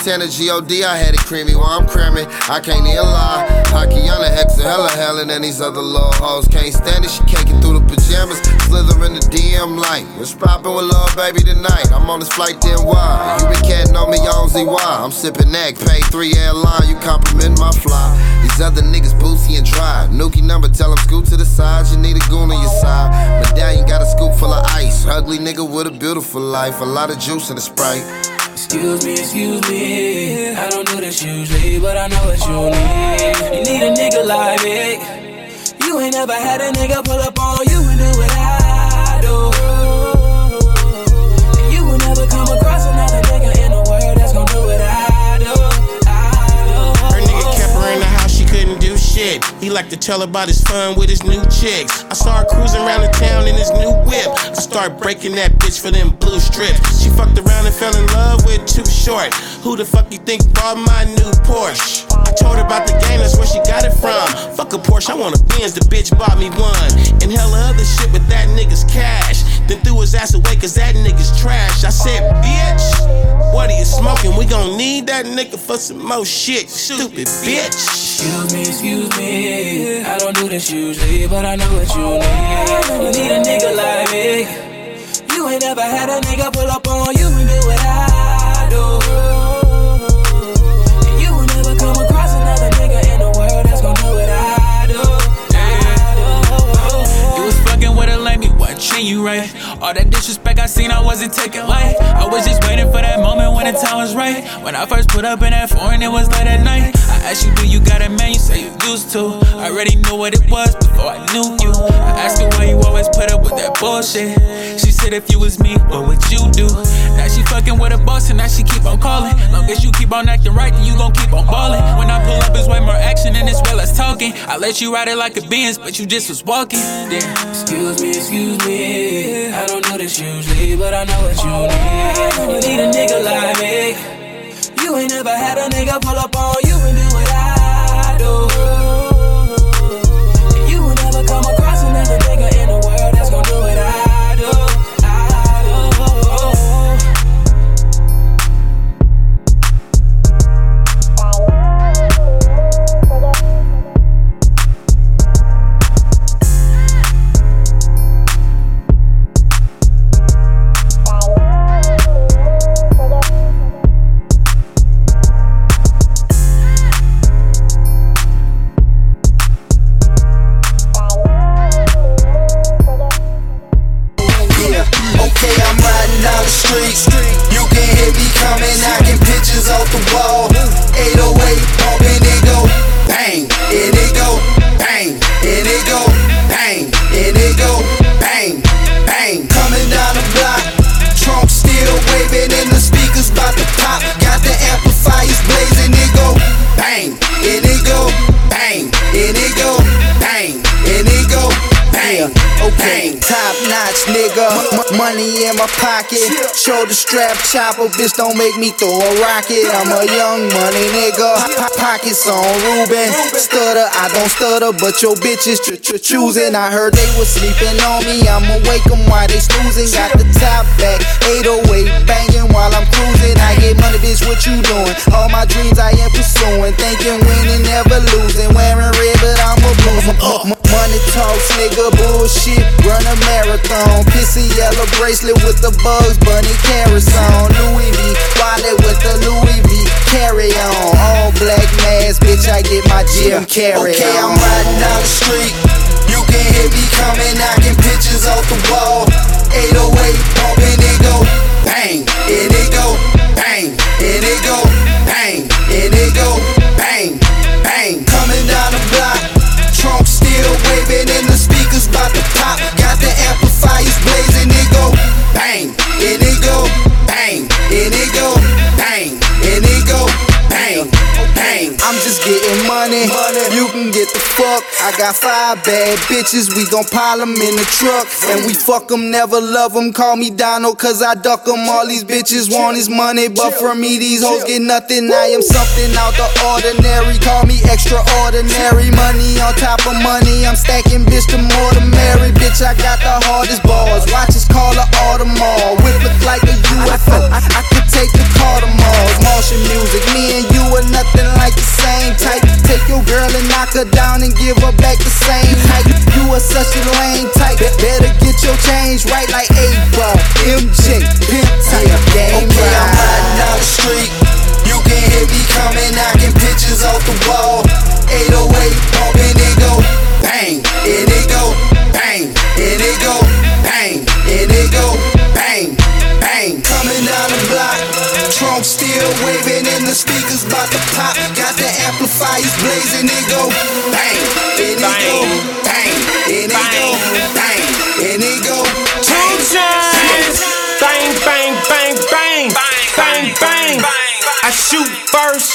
Speaker 10: Montana, G.O.D. I had it creamy while I'm cramming. I can't even lie. Hockey on the hex, hella hella than these other little hoes. Can't stand it, she caking through the pajamas. Slither in the DM light. What's poppin' with love, baby tonight? I'm on this flight, then why? You been catting on me, on ZY. I'm sipping neck, pay three airline. You compliment my fly. These other niggas boozy and dry. Nuki number, tell them scoot to the side. You need a goon on your side. Medallion got a scoop full of ice. Ugly nigga with a beautiful life. A lot of juice in the sprite.
Speaker 30: Excuse me, excuse me. I don't do this usually, but I know what you need. You need a nigga like me. You ain't never had a nigga pull up on you and do what I do. And you will never come across another nigga in the world that's gonna do what I do.
Speaker 27: Her nigga kept her in the house, she couldn't do shit. He liked to tell about his fun with his new chicks. I saw her cruising around the town in his new whip. I start breaking that bitch for them blue strips. She fucked around and fell in love Too Short. Who the fuck you think bought my new Porsche? I told her about the game, that's where she got it from. Fuck a Porsche, I want a Benz, the bitch bought me one. And hella other shit with that nigga's cash. Then threw his ass away cause that nigga's trash. I said, bitch, what are you smoking? We gon' need that nigga for some more shit, stupid bitch.
Speaker 30: Excuse me, excuse me. I don't do this usually, but I know what you need. You need a nigga like me. You ain't never had a nigga pull up on you and do what I you
Speaker 31: you right. All that disrespect I seen, I wasn't taking light. I was just waiting for that moment when the time was right. When I first put up in that foreign, it was late at night. I asked you, do you got a man? You say you used to. I already knew what it was before I knew you. I asked her why you always put up with that bullshit. She said if you was me, what would you do? Now she fucking with a boss and now she keep on calling. Long as you keep on acting right, then you gon' keep on balling. When I pull up, it's way more action and it's well as talking. I let you ride it like a Benz, but you just was walking. Damn.
Speaker 30: Excuse me, excuse me. I don't do this usually, but I know what you need. You need a nigga like me. You ain't never had a nigga pull up on you and do what I
Speaker 32: shoulder strap chopper, bitch don't make me throw a rocket. I'm a young money nigga, Po- pockets on Ruben, stutter I don't stutter, but your bitches ch- ch- choosing. I heard they was sleeping on me, I'ma wake wake 'em while they snoozing. Got the top back, 808 banging while I'm cruising. I get money bitch, what you doing? All my dreams I am pursuing. Thinking winning, never losing. Wearing red, but I'm a blues. Money talks, nigga, bullshit. Run a marathon. Pissy yellow bracelet with the Bugs Bunny carrots on. Louis V. Wallet with the Louis V. Carry on. All black mask, bitch, I get my Jim carry Okay, I'm riding down the street. You can hear me coming, knocking pictures off the wall. 808, bumping it go bang, and it go bang, and it go bang, and it go bang, bang. Coming down the block, trunk still waving, and the getting money, you can get the fuck. I got five bad bitches, we gon' pile them in the truck. And we fuck them, never love them. Call me Donald, cause I duck them. All these bitches want is money, but from me, these hoes get nothing. I am something out the ordinary, call me extraordinary. Money on top of money, I'm stacking bitch to more the merry. Bitch, I got the hardest bars. Watches call her Audemars. Whip look like a UFO. I, I could take the car to Mars. Martian music, me and you are nothing like the same type. Take your girl and knock her down and give her back the same height. You are such a lame type. Better get your change right like A-Ball, MJ, Pimp type. Game okay, I'm riding down the street. You can hear me coming, knocking pictures off the wall. 808, bumping it go bang, and it go bang, and it go bang, and it go bang, bang. Coming down the block, trunk still waving, and the speakers about to pop. Got the amplifiers blazing, it go bang, and it go bang, and it go bang, and it go
Speaker 33: Two chains. Bang, bang, bang, bang. Bang, bang. I shoot first,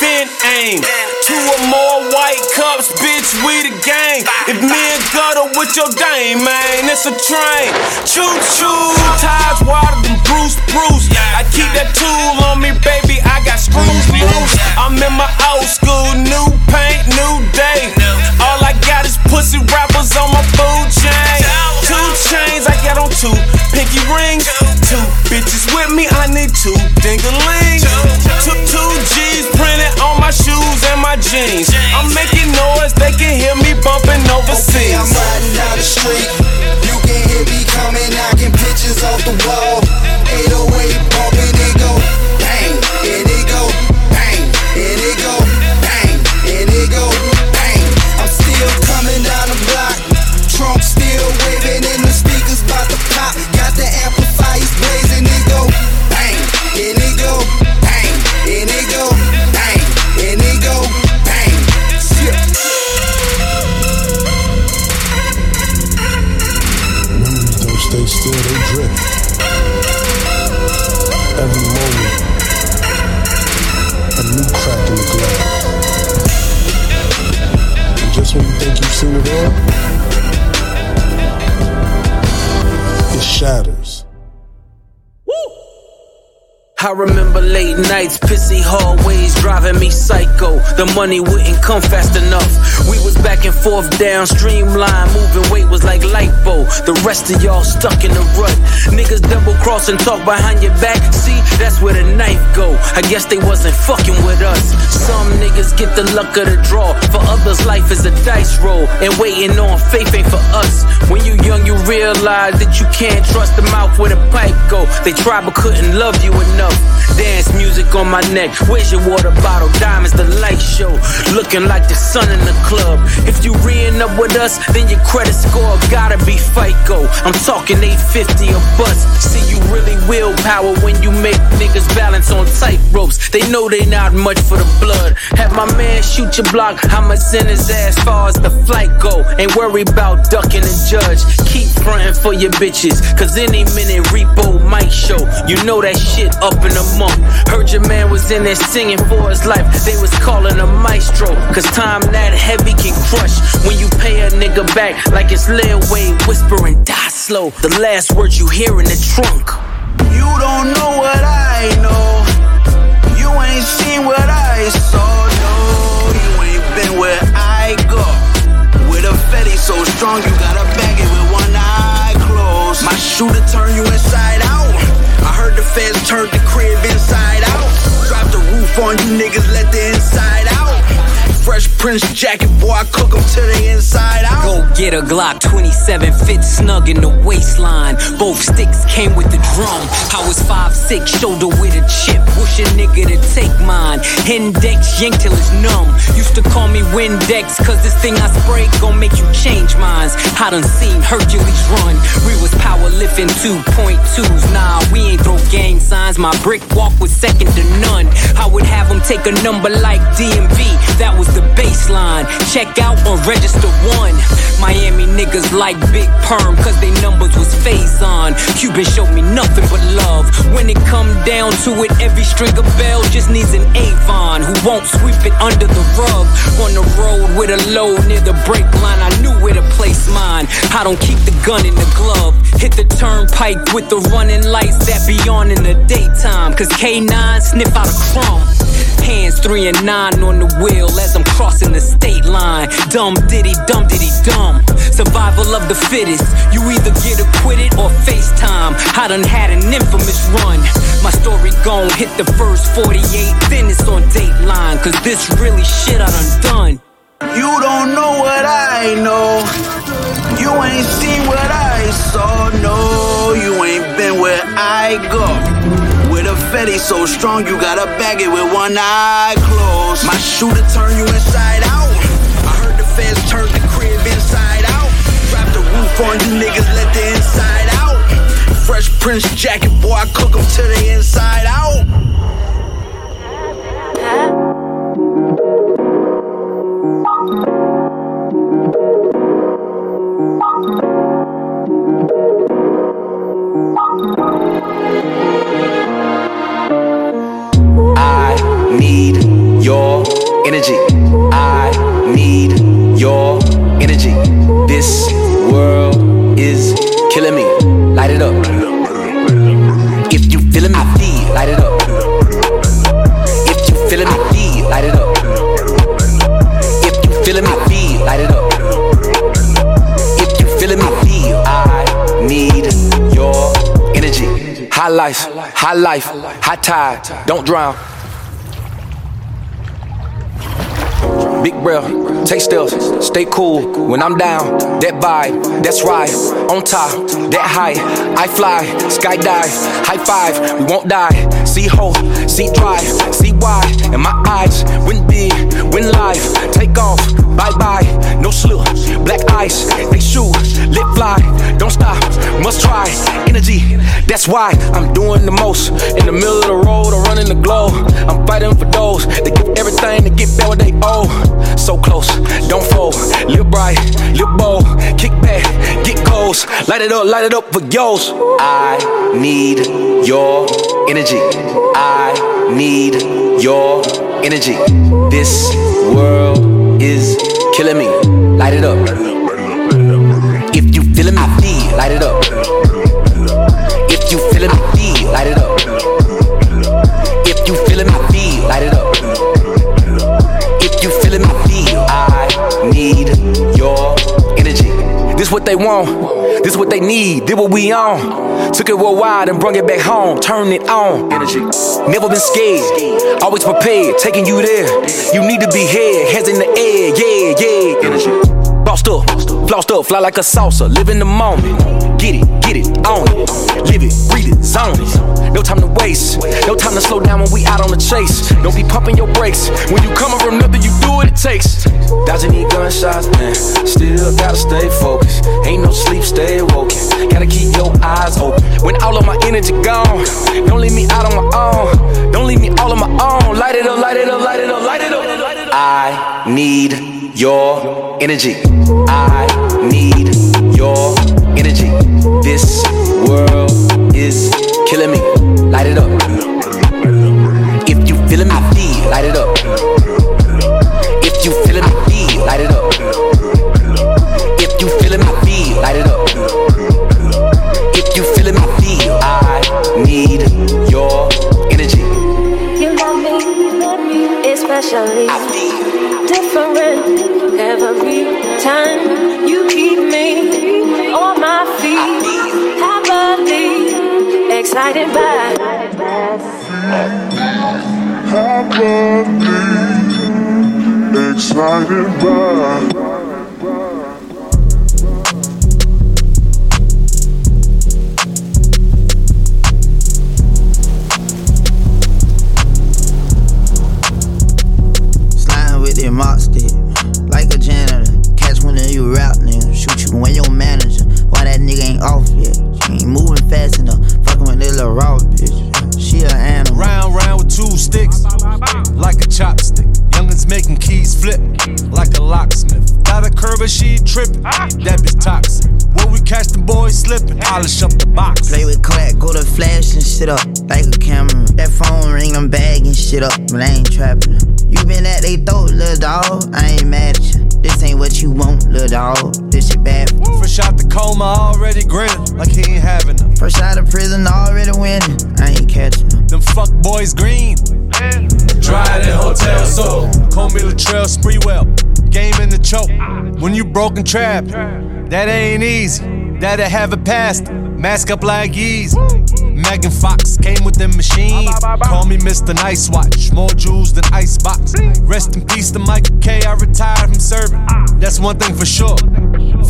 Speaker 33: then aim. Two or more white cups, bitch, we the gang. If me and Gutter with your dame, man, it's a train. Choo choo, ties wider than Bruce Bruce. I keep that tool on me, baby. I got screws loose. I'm in my old school, new paint, new day. All I got is pussy rappers on my food chain. Two chains, I two pinky rings. Two bitches with me, I need two dingalings. Two, two G's printed on my shoes and my jeans. I'm making noise, they can hear me bumping overseas.
Speaker 32: Okay, I'm riding down the street. You can hear me coming, knocking pictures off the wall. 808, bumping
Speaker 34: pissy hallways driving me psycho. The money wouldn't come fast enough. We was back and forth down streamline, moving weight was like lipo. The rest of y'all stuck in the rut. Niggas double cross and talk behind your back. See, that's where the knife go. I guess they wasn't fucking with us. Some niggas get the luck of the draw. For others, life is a dice roll. And waiting on faith ain't for us. When you young, you realize that you can't trust the mouth where the pipe go. They tried but couldn't love you enough. Dance music on my neck. Where's your water bottle? Diamonds, the light show. Looking like the sun in the club. If you re up with us, then your credit score gotta be FICO. I'm talking 850 a bus. See, you really willpower when you make niggas balance on tight ropes. They know they not much for the blood. Have my man shoot your block. I'ma send his ass far as the flight go. Ain't worry about ducking the judge. Keep frontin' for your bitches. Cause any minute repo might show. You know that shit up in a month. Heard your man was in there singing for his life. They was calling him maestro. Cause time that heavy can crush. When you pay a nigga back like it's Lil Wayne whispering, die slow. The last words you hear in the trunk.
Speaker 32: You don't know what I know. You ain't seen what I saw. No, you ain't been where I go. With a fetty so strong, you gotta bag it with one eye closed. My shooter turn you inside out. I heard the feds turned the crib inside out roof
Speaker 35: on you niggas, let the inside out. Fresh Prince jacket, boy, I cook them to the inside out.
Speaker 36: Go get a Glock 27, fit snug in the waistline. Both sticks came with the drum. I was 5'6, shoulder with a chip. Wish a nigga to take mine. Index, yank till it's numb. Used to call me Windex, cause this thing I spray gon' make you change minds. I done seen Hercules run. We was power lifting 2.2s. Nah, we ain't throw gang signs. My brick walk was second to none. I would have them take a number like DMV. That was the baseline. Check out on register one. Miami niggas like Big Perm, cause they numbers was phase on. Cuban showed me nothing but love. When it come down to it, every Stringer Bell just needs an Avon who won't sweep it under the rug. On the road with a load near the brake line, I knew where to place mine. I don't keep the gun in the glove. Hit the turnpike with the running lights that be on in the daytime. Cause K9 sniff out a crumb. Hands three and nine on the wheel as I'm crossing the state line. Dumb diddy, dumb diddy, dumb. Survival of the fittest. You either get acquitted or FaceTime. I done had an infamous run. My story gon' hit the first 48, then it's on Dateline. Cause this really shit I done done.
Speaker 35: You don't know what I know. You ain't seen what I saw. No, you ain't been where I go. Fetty so strong, you gotta bag it with one eye closed. My shooter turn you inside out. I heard the feds turn the crib inside out. Drop the roof on you niggas, let the inside out. Fresh Prince jacket, boy, I cook them to the inside out.
Speaker 34: Your energy. I need your energy. This world is killing me. Light it up. If you feeling me, feed, light it up. If you feeling me, feed, light it up. If you feeling me, feed, light it up. If you feeling me, feel. I need your energy. High life, high life, high tide. Don't drown. Big breath, take steps, stay cool. When I'm down, that vibe, that's right. On top, that high, I fly, skydive, high five, we won't die. See hope, see drive, see why. And my eyes, win big, win life. Take off, bye bye, no slip. Black ice, they shoot, lit fly, don't stop, must try. Energy, that's why I'm doing the most. In the middle of the road, I'm running the globe. I'm fighting for those that give everything to get back what they owe. So close, don't fold. Live bright, live bold. Kick back, get goals. Light it up, light it up for yours. I need your energy. I need your energy. This world is killing me. Light it up. If you feeling me, feel, light it up. If you feeling me, light it up. If you feeling me, feel, light it up. If you feeling feel. I need your energy. This what they want. This what they need. Did what we on. Took it worldwide and brung it back home. Turn it on. Energy. Never been scared. Always prepared. Taking you there. You need to be here. Flossed up, fly like a salsa, live in the moment. Get it, get it, own it, live it, breathe it, zone it. No time to waste, no time to slow down when we out on the chase. Don't be pumping your brakes when you coming from nothing, you do what it takes. Dodging these gunshots, man, still gotta stay focused. Ain't no sleep, stay woken. Gotta keep your eyes open. When all of my energy gone, don't leave me out on my own. Don't leave me all on my own. Light it up, light it up, light it up, light it up. I need your energy. I need your energy. This world is killing me. Light it up. If you feeling me, light it up.
Speaker 3: Excited by.
Speaker 18: happily excited by.
Speaker 37: Shit up, like a camera. That phone ring, I'm bagging shit up, but I ain't trapping. You been at they throat, little dog, I ain't mad at you. This ain't what you want, little dog, this shit bad.
Speaker 38: Fresh out the coma, already grinning, like he ain't having them.
Speaker 37: Fresh out of prison, already winning, I ain't catching them.
Speaker 38: Them fuck boys green. Dry in hotel soul. Call me Latrell Sprewell. Game in the choke. When you broken trap, that ain't easy. That'll have a past. Mask up like ease. Megan Fox came with the machine. Call me Mr. Nice Watch. More jewels than Icebox. Rest in peace to Michael K. I retired from serving. That's one thing for sure.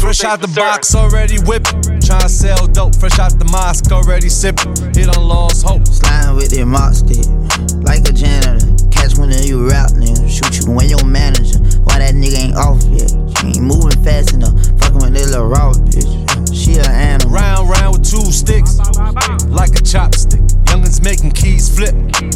Speaker 38: Fresh out the box, already whipping. Tryna sell dope. Fresh out the mosque, already sipping. Hit on lost hope.
Speaker 37: Sliding with their mop stick, like a janitor. Catch one of you rap niggas, shoot you when your manager. Why that nigga ain't off yet? She ain't moving fast enough. Fucking with that little raw bitch. She a animal.
Speaker 38: Round, round with two sticks, like a chopstick. Youngins making keys flip,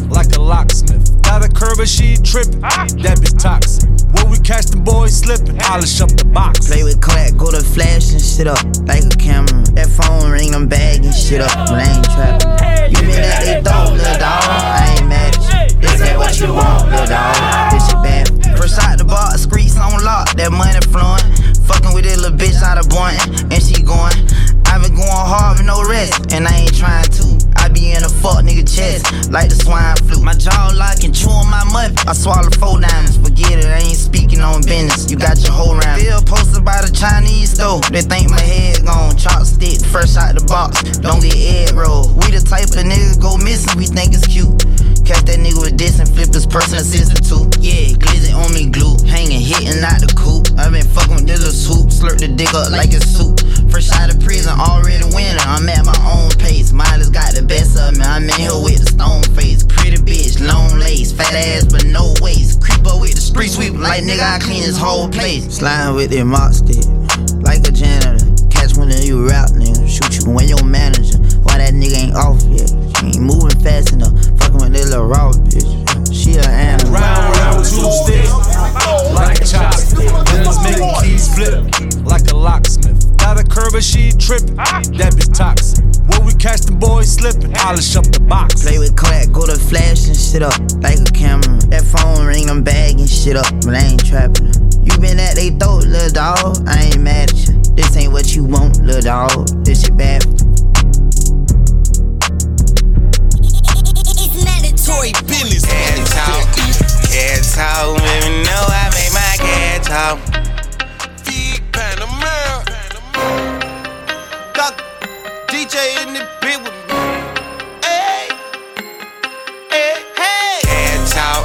Speaker 38: like a locksmith. Got a curve and she trippin', that bitch toxic. When we catch the boys slippin', polish up the box.
Speaker 37: Play with clack, go to flash and shit up, like a camera. That phone ring, I'm bagging shit up, but I ain't trapping. You been at they throat, little dog, I ain't mad at you. This ain't what you want, little dog, this shit bad. Fresh out the bar, streets on lock, that money flowin'. Fucking with that little bitch out of Boynton, hard with no rest, and I ain't trying to. I be in a fuck nigga chest, like the swine flu. My jaw locking, chewing my mud. I swallow four diamonds, forget it, I ain't speaking on business. You got your whole round. Bill posted by the Chinese store. They think my head gone. Chopstick, fresh out the box. Don't get egg roll. We the type of niggas go missing, we think it's cute. Catch that nigga with this and flip his person assistant too. Yeah, glizzy on me glue. Hanging, hitting out the coop. i been fucking with this little swoop. Slurp the dick up like a soup. Fresh out of prison, already winning. I'm at my own pace. Miley's got the best of me. I'm in here with the stone face. Pretty bitch, long lace. Fat ass, but no waist. Creep up with the street sweep. Like nigga, I clean this whole place. Sliding with their mop stick. Like a janitor. Catch one of you rap niggas. Shoot you when your manager. Why that nigga ain't off yet? She ain't moving fast enough. Fucking with that little raw bitch. She a animal.
Speaker 38: Round, round with two sticks, like a chopstick. Youngins making keys flip, like a locksmith. Got a curve and she trippin', that bitch toxic. When we catch the boys slippin', polish up the box.
Speaker 37: Play with clack, go to flash and shit up, like a camera. That phone ring, I'm bagging shit up, but I ain't trapping. You been at they throat, little dog, I ain't mad at you. This ain't what you want, little dog, this shit bad.
Speaker 39: It's mandatory business.
Speaker 25: Cat talk, cat talk, baby, know I make my cat talk.
Speaker 39: Big Panamera.
Speaker 25: Got DJ in the bit with me. Hey, hey, hey. Cat talk,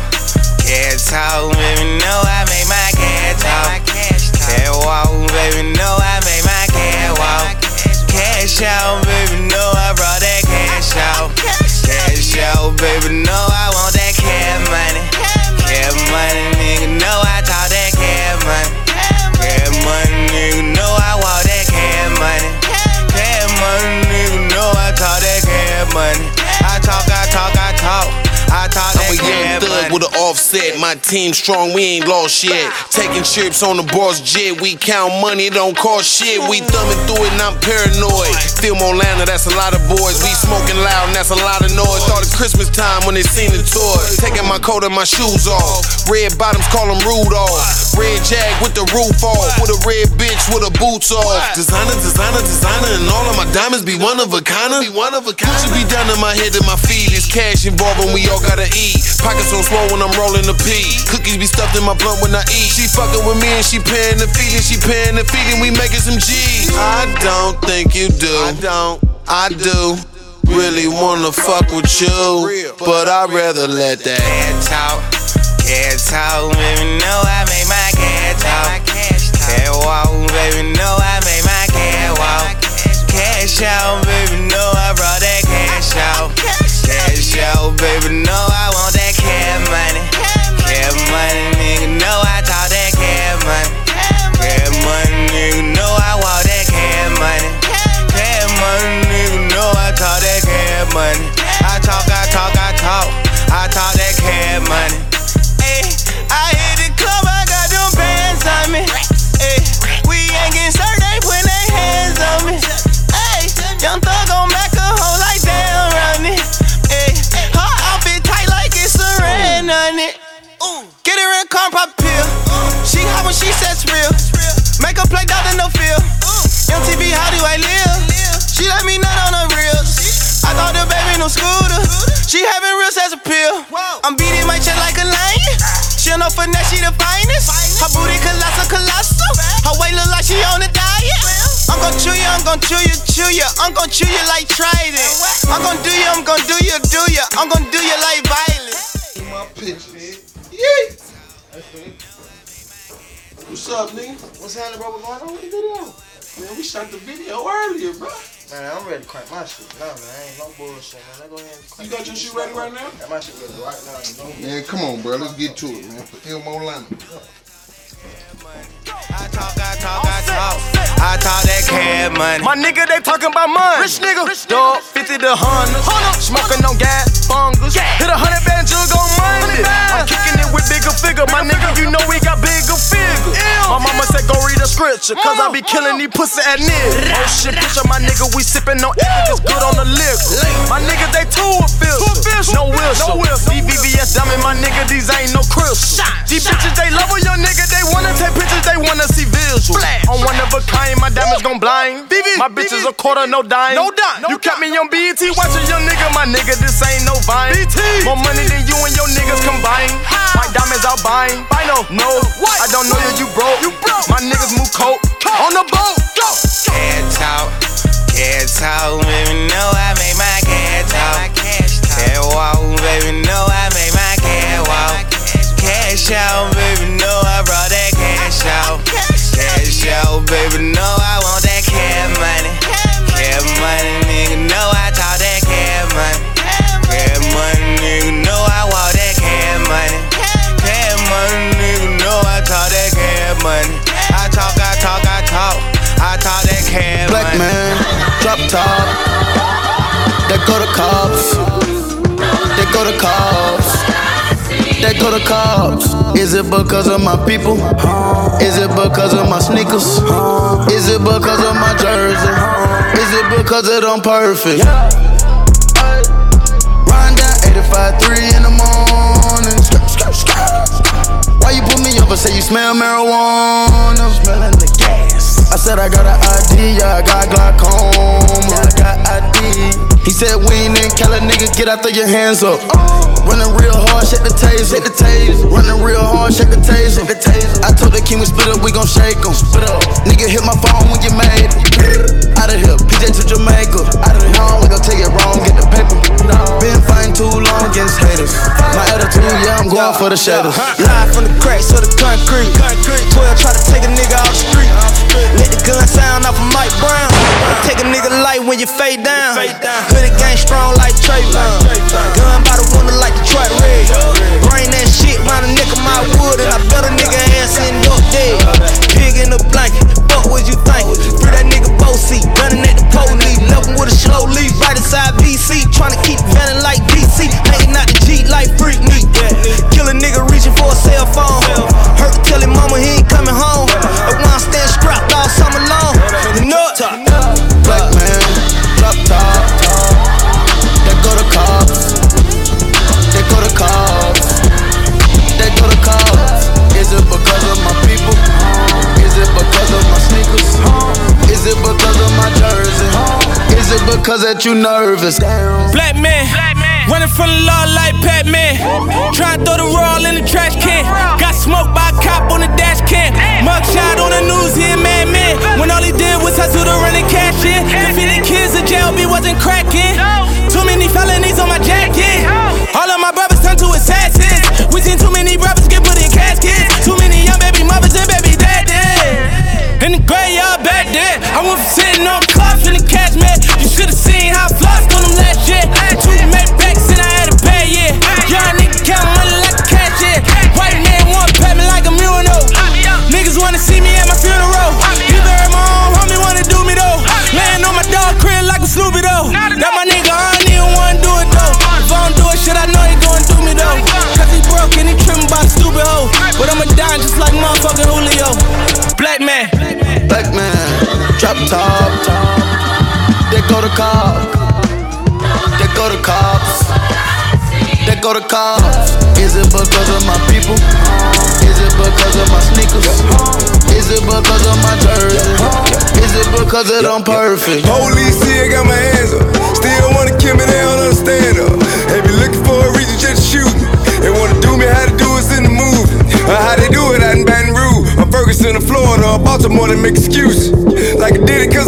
Speaker 25: cat talk, baby, know I make my cat talk. Cat walk, baby, know I make my cat walk. Cash out, baby, know I brought that cash out. Cash out, baby, know I want that cat money. Money, nigga, know I talk that cat money. Money, nigga, know I want that money. Money, nigga, know I talk that money. I talk, I talk, I talk. I talk that
Speaker 40: with an offset. My team strong, we ain't lost yet. Taking trips on the boss jet. We count money, it don't cost shit. We thumbing through it and I'm paranoid. Film Orlando, that's a lot of boys. We smoking loud and that's a lot of noise. Thought of Christmas time when they seen the toys. Taking my coat and my shoes off. Red bottoms call them Rudolph. Red jag with the roof off. With a red bitch with her boots off. Designer, designer, designer, and all of my diamonds be one of a kind. Be one of a kind. Gucci be down in my head and my feet. It's cash involved and we all gotta eat. Pockets on swole when I'm rolling the P. Cookies be stuffed in my blunt when I eat. She fucking with me and she paying the fee and she paying the fee and we making some G's. I don't think you do. I don't. I do. Really wanna fuck with you, but I'd rather let that
Speaker 25: talk, cash talk, baby, know I make my cash talk. Cash walk, baby, know I make my cash walk. Cash out, baby, know I brought that cash out. Out, baby, no, I want that cash money. Cash money, nigga, know I talk that cash money. MTV, how do I live? She let me nut on her reels. I thought the baby no scooter. She having real sex appeal. I'm beating my chest like a lion. She no finesse, she the finest. Her booty colossal, colossal. Her weight look like she on a diet. I'm gon' chew you, I'm gon' chew you, chew you. I'm gon' chew you like Trident. I'm gon' do you, I'm gon' do you, do you. I'm gon' do you like violence.
Speaker 41: My picture. Yeah. What's up, nigga? What's happening, bro? What's going on with the video? Man, we shot the video earlier, bro.
Speaker 32: Man, I'm ready to crank my shit. No, man, ain't no bullshit, man. Let go ahead and crank
Speaker 41: You got your shit ready right now?
Speaker 32: Got my shit ready right now.
Speaker 41: Man, come on, bro. Let's get to it, man. For Elmo London.
Speaker 25: I talk, I talk, I talk. I talk that cash money.
Speaker 42: My nigga, they talking about money. Rich nigga, rich dog, 50 to 100. Smoking on gas, fungus. Hit a hundred band jug on Monday. I'm kicking it with bigger figure. My nigga, you know we got bigger figures. My mama said go read a scripture, cause I be mm. killing these pussy at niggas. Oh shit, picture my nigga, we sipping on it, it's good on the liquor. My niggas, they too official. No whistle. These VVS dummy, my nigga, these ain't no crystal. These bitches, they love a young nigga, they wanna take pictures, they wanna see visuals. I'm one of a kind, my diamonds gon' blind. My bitch is a quarter, no dime. No dime. You kept me on BET, watching young nigga, my nigga, this ain't no vine. More money than you and your niggas combined. My diamonds out buying. no, no, I don't know you, you broke. You broke. My niggas move coke on the boat. Go.
Speaker 25: Cash talk, cash talk, baby, know I make my cash talk. Cash walk, baby, know I make
Speaker 43: go to cops. They go to cops. They go to cops. Is it because of my people? Is it because of my sneakers? Is it because of my jersey? Is it because it I'm perfect? Riding down 85 3 in the morning. Why you put me over? Say you smell marijuana. Smelling the gas. I said I got an ID, yeah, I got glaucoma. I got ID. He said we ain't in Cali, nigga, get out, throw your hands up. Running real hard, shake the taser, shake the taser. Running real hard, shake the taser, shake the taser. I told the king we split up, we gon' shake 'em. Split up. Nigga hit my phone when you made it. Out of here, PJ to Jamaica. Out of here, no, we gon' take it wrong, get the paper. Been fighting too long against haters. My attitude, yeah, I'm going for the shadows.
Speaker 32: Live from the cracks of the concrete. 12 try to take a nigga off the street. Uh-huh. Let the gun sound off of Mike Brown. Take a nigga light when you fade down. Hoodie gang strong like Trayvon. Gun by the window like Detroit Red. Bring that shit round a nigga my wood and I bet a nigga ass end up dead. Pig in the blanket, fuck what you think? Free that nigga Bossy, gunning at the police. Left with a slow leaf right inside VC. Tryna keep vanning like DC. Hating out the G like freak me. Kill a nigga reaching for a cell phone. Hurt to tell him mama he ain't coming home. I stand strapped all summer long. The nut.
Speaker 43: Is it because that you nervous?
Speaker 42: Black man. Black man. Running from the law like Pac-Man. Try to throw the raw in the trash can. Got smoked by a cop on the dash cam. Mugshot on the news here, man, man. When all he did was hustle to run and cash in. Defeated kids in jail, B wasn't cracking. Too many felonies on my jacket. All of my brothers turned to assassins.
Speaker 43: We seen
Speaker 42: too many brothers get put in caskets. Too many young baby mothers and baby daddies. In the graveyard back then, I went from sitting on cuffs in the
Speaker 43: cars. Is it because of my people? Is it because of my sneakers? Is it because of my jersey? Is it because of them perfect?
Speaker 44: Police see I got my hands up. Still wanna kill me, they don't understand up. They be looking for a reason just to shoot me. They wanna do me how to do us in the movie. How they do it out in Baton Rouge. Or Ferguson or Florida or Baltimore, they make excuses. Like I did it cause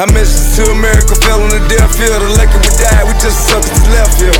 Speaker 44: I mentioned to America, fell on the death field. The lucky we died, we just suckers left here.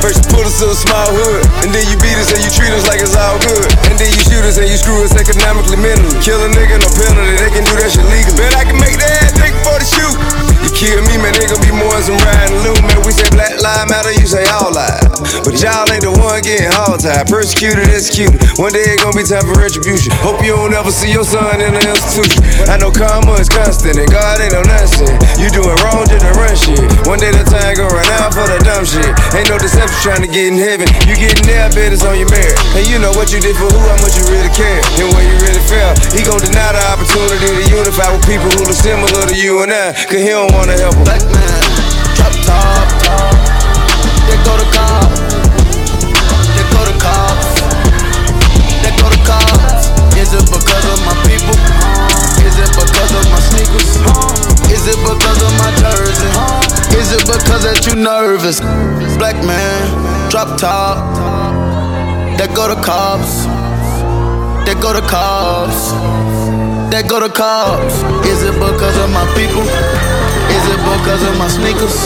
Speaker 44: First you put us in a small hood, and then you beat us and you treat us like it's all good. And then you shoot us and you screw us economically, mentally. Kill a nigga, no penalty, they can do that shit legal. Bet I can make that take for the shoot. Kill me, man, they gon' be more than some riding loot, man. We say black lives matter, you say all lives. But y'all ain't the one getting hog tied, persecuted, executed. One day it gon' be time for retribution. Hope you don't ever see your son in the institution. I know karma is constant, and God ain't no nothing. You doing wrong, just to run shit. One day the time gon' run out for the dumb shit. Ain't no deception trying to get in heaven. You getting there, bet it's on your merit. And you know what you did for who, how much you really care, and where you really felt. He gon' deny the opportunity to unify with people who look similar to you and I, cause he don't wanna 'em.
Speaker 43: Black man, drop top. They go to car. They go to cops. They go to cops. Is it because of my people? Is it because of my sneakers? Is it because of my jersey? Is it because that you nervous? Black man, drop top. They go to cops. They go to cops. They go to cops. Is it because of my people? Is it because of my sneakers?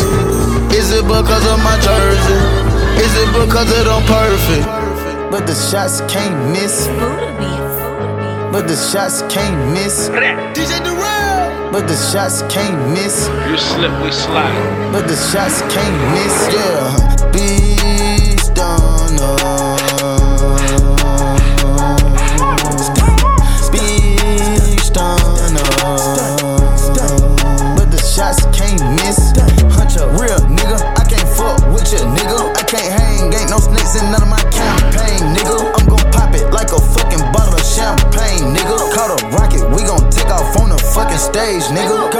Speaker 43: Is it because of my jersey? Is it because of them perfect? But the shots can't miss. But the shots can't miss. DJ Durrell. But the shots can't miss.
Speaker 45: You slip, we slide.
Speaker 43: But the shots can't miss. Yeah. Beast Beast stage, nigga.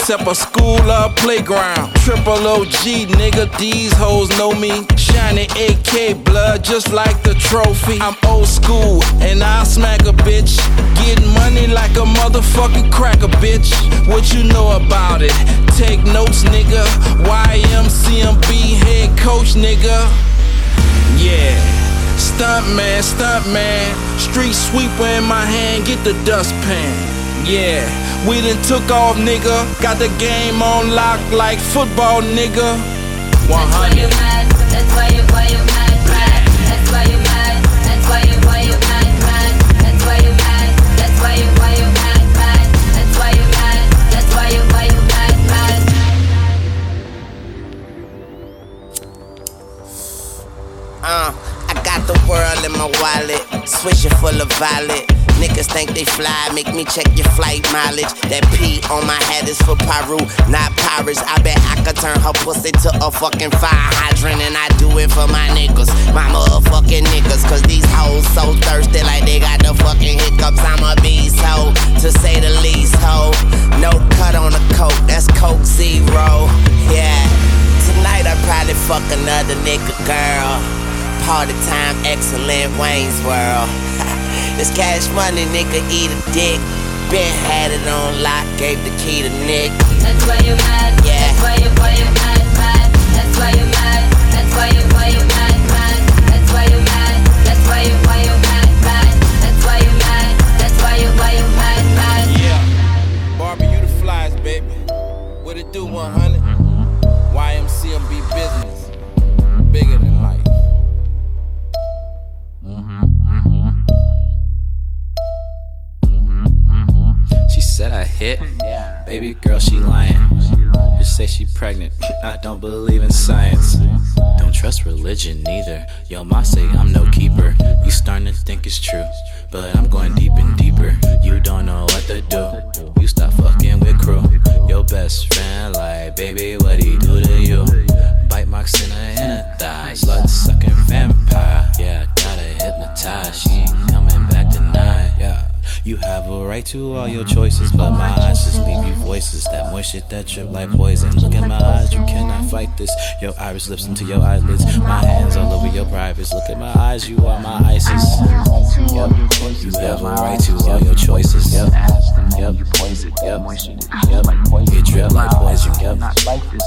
Speaker 45: Except a school or a playground. Triple OG, nigga, these hoes know me. Shiny AK blood just like the trophy. I'm old school and I'll smack a bitch. Getting money like a motherfucking cracker, bitch. What you know about it? Take notes, nigga. YMCMB head coach, nigga. Yeah. Stunt man, stunt man. Street sweeper in my hand, get the dustpan. Yeah, we done took off, nigga. Got the game on lock like football, nigga. 100.
Speaker 46: That's why you why you mad, mad. That's why you mad. That's why you why you mad, mad. That's why you mad. That's why you why you mad, mad. That's why you mad. That's why you why you mad, mad.
Speaker 25: Uh, I got the world in my wallet, swisher full of violet. Think they fly, make me check your flight mileage. That P on my hat is for Peru, not pirates. I bet I could turn her pussy to a fucking fire hydrant, and I do it for my niggas, my motherfucking niggas. Cause these hoes so thirsty, like they got the fucking hiccups. I'm a beast hoe, to say the least hoe. No cut on the coke, that's Coke Zero. Yeah. Tonight I probably fuck another nigga girl. Party time, excellent Wayne's World. This cash money nigga eat a dick. Ben had it on lock, gave the key to Nick.
Speaker 46: That's why you mad.
Speaker 25: Yeah.
Speaker 46: That's why you why you mad, mad.
Speaker 47: Religion neither. Yo, ma say I'm no keeper. You starting to think it's true. Right to all your choices, but my eyes just leave you voices. That moist shit that trip like poison. Look in my eyes, you cannot fight this. Your iris lips into your eyelids. My hands all over your privates. Look at my eyes, you are my ISIS. Yep. You have a right to all your choices. Yep. Yep. Yep. Yep. You drip like poison. Yep.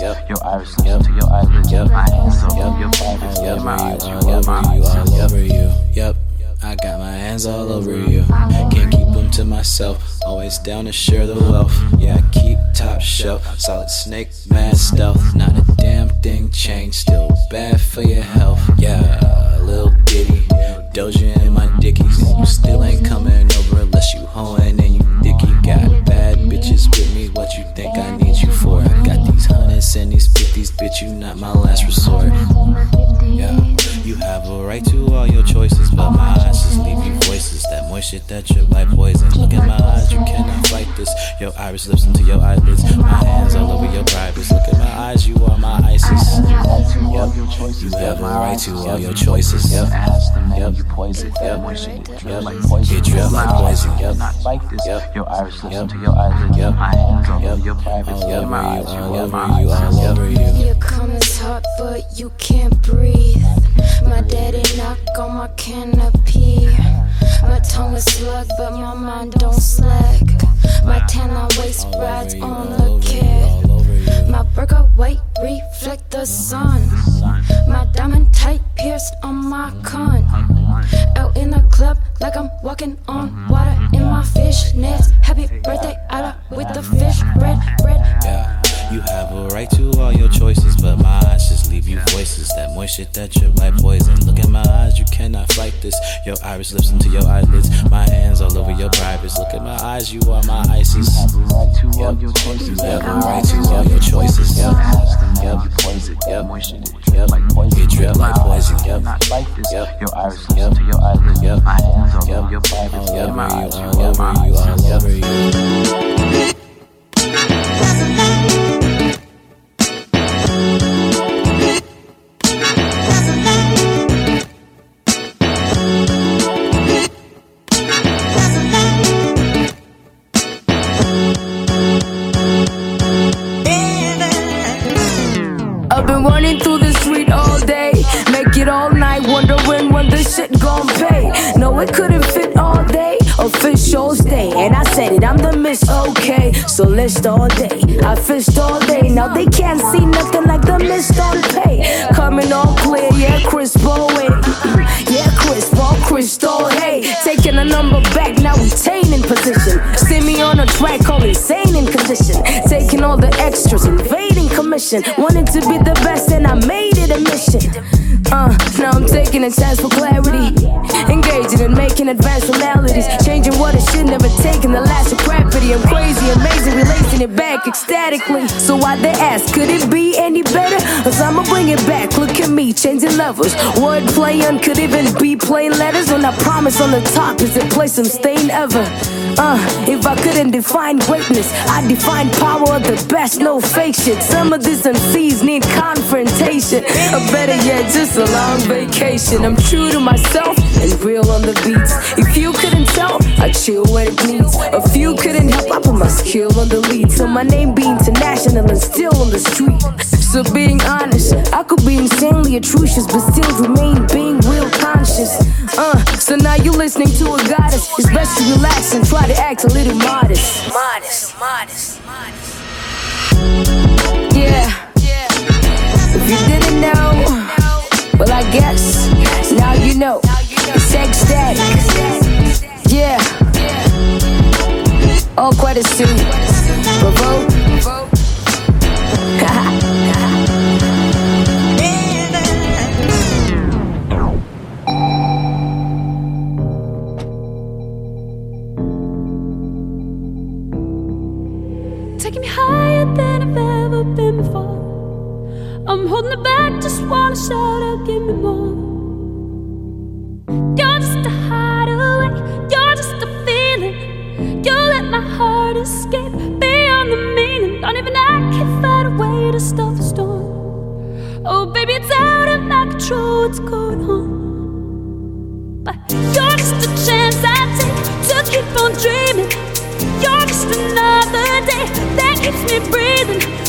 Speaker 47: Yep. Your iris lips into your eyelids. Yep. My hands all over your privates. Yep. All over you, all over you. Yep. I got my hands all over you. Can't keep them to myself. Always down to share the wealth. Yeah, I keep top shelf. Solid snake, mad stealth. Not a damn thing changed. Still bad for your health. Yeah, little ditty. Doja in my dickies. You still ain't coming over unless you hoeing and you dicky. Got bad bitches with me. What you think I need you for? Got these these fifties. Bitch, you not my last resort. Yeah, you have a right to all your choices, but my eyes just leave you voices. That moist shit that drip like poison. Look at my eyes, you cannot fight this. Your iris lips into your eyelids. My hands all over your privates. Look at my eyes, you are my ISIS. Yep. You have a right to all your choices. Yep. Yep. You poison. Yep. Yep. Get drip like poison. Yep. Like this. Yep. Your iris lips into your eyelids. Yep. My hands all over your privates. All over you. All over you. All over you.
Speaker 48: Your comments hot, but you can't breathe. My daddy knock on my canopy. My tongue is slug, but my mind don't slack. My tan line waist rides on the kid. My burger weight reflect the sun. My diamond tight pierced on my con. Out in the club like I'm walking on water in my fishnets. Happy birthday, Ada, with the fish bread, bread.
Speaker 47: Yeah. You have a right to all your choices, but my eyes just leave you voices. That moist shit that drip like poison. Look at my eyes, you cannot fight this. Your iris lips into your eyelids, my hands all over your privates. Look at my eyes, you are my ISIS. You have a right to all your choices. You have a right to all your choices. Yep. Yep. Yep. Yep. Get drip like poison. Yep. Yep. Your iris lips into your eyelids. Yep. My hands all over your privates. Oh, all over you. All over you. All over you.
Speaker 49: I've it couldn't fit all day, official stay. And I said it, I'm the miss, okay. So list all day, I fished all day. Now they can't see nothing like the mist on pay. Coming all clear, yeah, Chris Bowen. Oh, yeah, Chris Paul, Crystal, hey. Taking a number back, now retaining position. See me on a track, call insane in condition. Taking all the extras, invading commission. Wanted to be the best, and I made it a mission. Uh, now I'm taking a chance for clarity. Engaging and making advanced melodies. Changing what I should never taken the last decrepity. I'm crazy, amazing, relating it back ecstatically. So why they ask, could it be any better? Cause I'ma bring it back. Look at me, changing levels. Wordplay could even be plain letters. When I promise on the top is the place I'm staying ever. Uh, if I couldn't define greatness, I'd define power of the best, no fake shit. Some of these MCs need confrontation, or better yet, just a long vacation. I'm true to myself and real on the beats. If you couldn't tell, I chill when it needs. A few couldn't help, I put my skill on the lead. So my name be international and still on the street. So being honest, I could be insanely atrocious, but still remain being real conscious. Uh, so now you're listening to a goddess. It's best to relax and try to act a little modest. Modest, modest, modest. Yeah. If you didn't know, well, I guess now you know. It's. Yeah. All credits to Bravo.
Speaker 3: Taking I've ever been before. I'm holding it back, just wanna shout out, give me more. You're just a hideaway, you're just a feeling. You let my heart escape beyond the meaning. Don't even I can find a way to stop the storm. Oh, baby, it's out of my control, what's going keeps me breathing.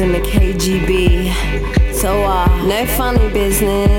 Speaker 50: Records the KGB. So, uh, no funny business.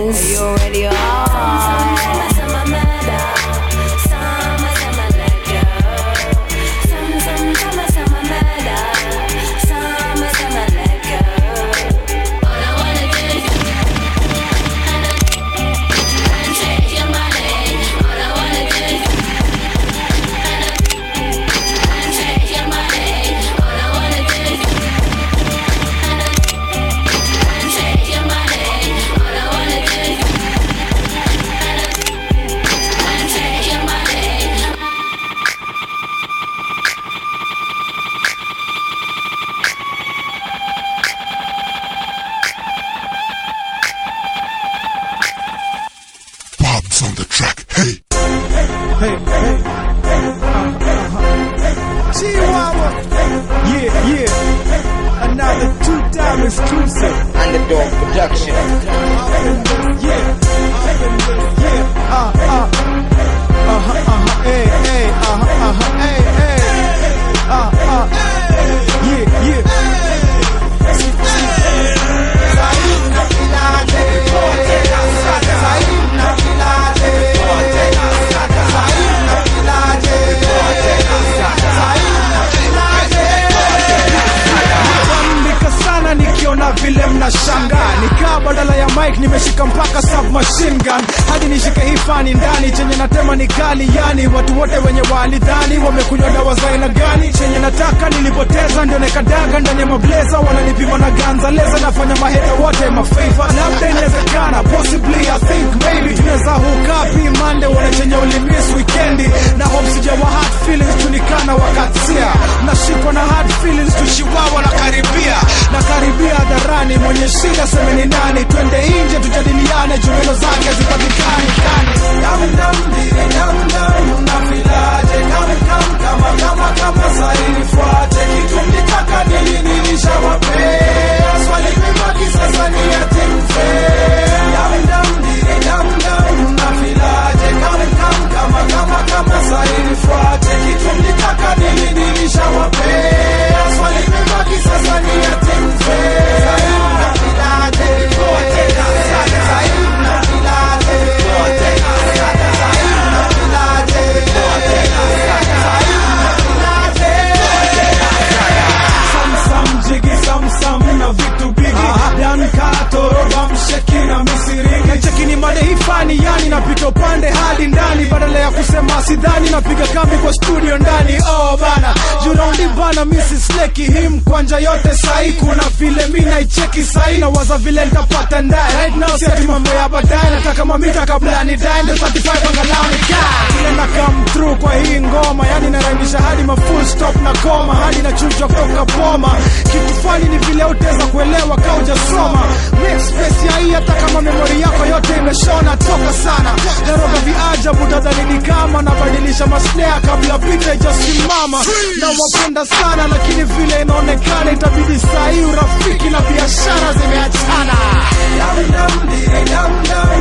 Speaker 51: Que sahi na waza vile nitapata ndai Right now si ati mambo ya baadaye. Nataka mamita kabla ni die Ndio 35 angalau ni kaa Vile na come through kwa hii ngoma. Yani naraimisha hadi ma full stop na koma. Hadi na chujwa kutoka boma. Kitu fani ni vile utaweza kuelewa kama hujasoma. Make space ya hii hata kama memory yako yote imeshona. Toka sana. Naroga viajabu dadani ni kama Nabadilisha masnea kabla picha ijasimama Na wapenda sana lakini vile inaonekana Itabidi sahii urafiki na biashara zimeachana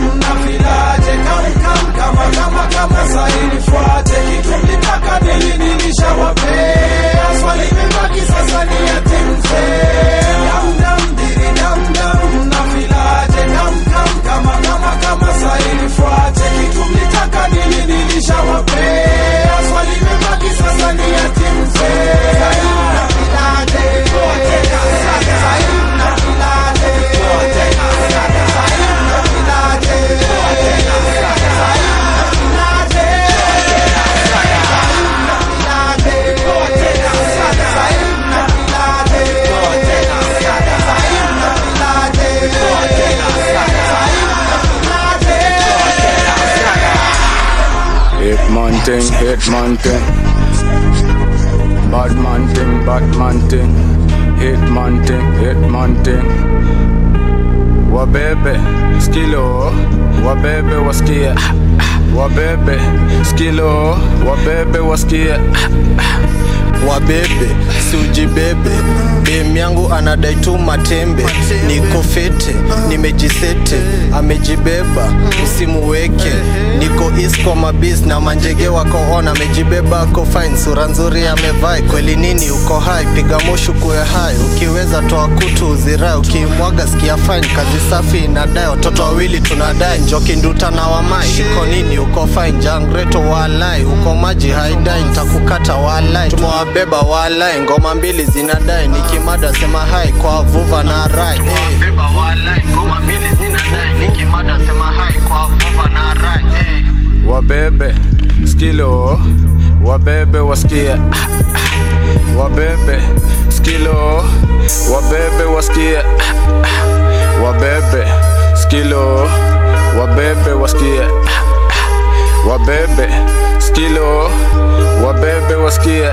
Speaker 51: mnafilaje kama kama kama saini fuate kitu mlitaka nini nilishawapea swali mebaki sasa ni Nilishawapea swali mebaki sasa ni
Speaker 5: yatimzee thing, hit man thing. Bad man thing, bad man thing. Hit man thing, hit man thing. Wabebe, skilo, wabebe wasikie. Wabebe, skilo, wabebe wasikie.
Speaker 52: Wabebe siujibebe bem yangu anadai tu matembe. Niko fete nimejisete. Amejibeba usimuweke niko is kwa mabis na manjege wako on. Amejibeba ako fine. Sura nzuri amevai. Kweli nini uko hai? Piga moshu kuwe hai. Ukiweza toa kutu uzirai. Ukimwaga sikia fine. Kazi safi inadai. Watoto wawili tunadai. Njoki nduta na wamai. Iko nini? Uko fine. Jangreto walai. Uko maji haidai. Ntakukata walai tumewabeba walai ngoma mbili zinadai nikimada sema hai kwa vuva na rai.
Speaker 5: Wabebe, skilo, wabebe wasikie. Wabebe, skilo, wabebe wasikie. Wabebe, skilo, wabebe wasikie. Wabebe, skilo, wabebe wasikie.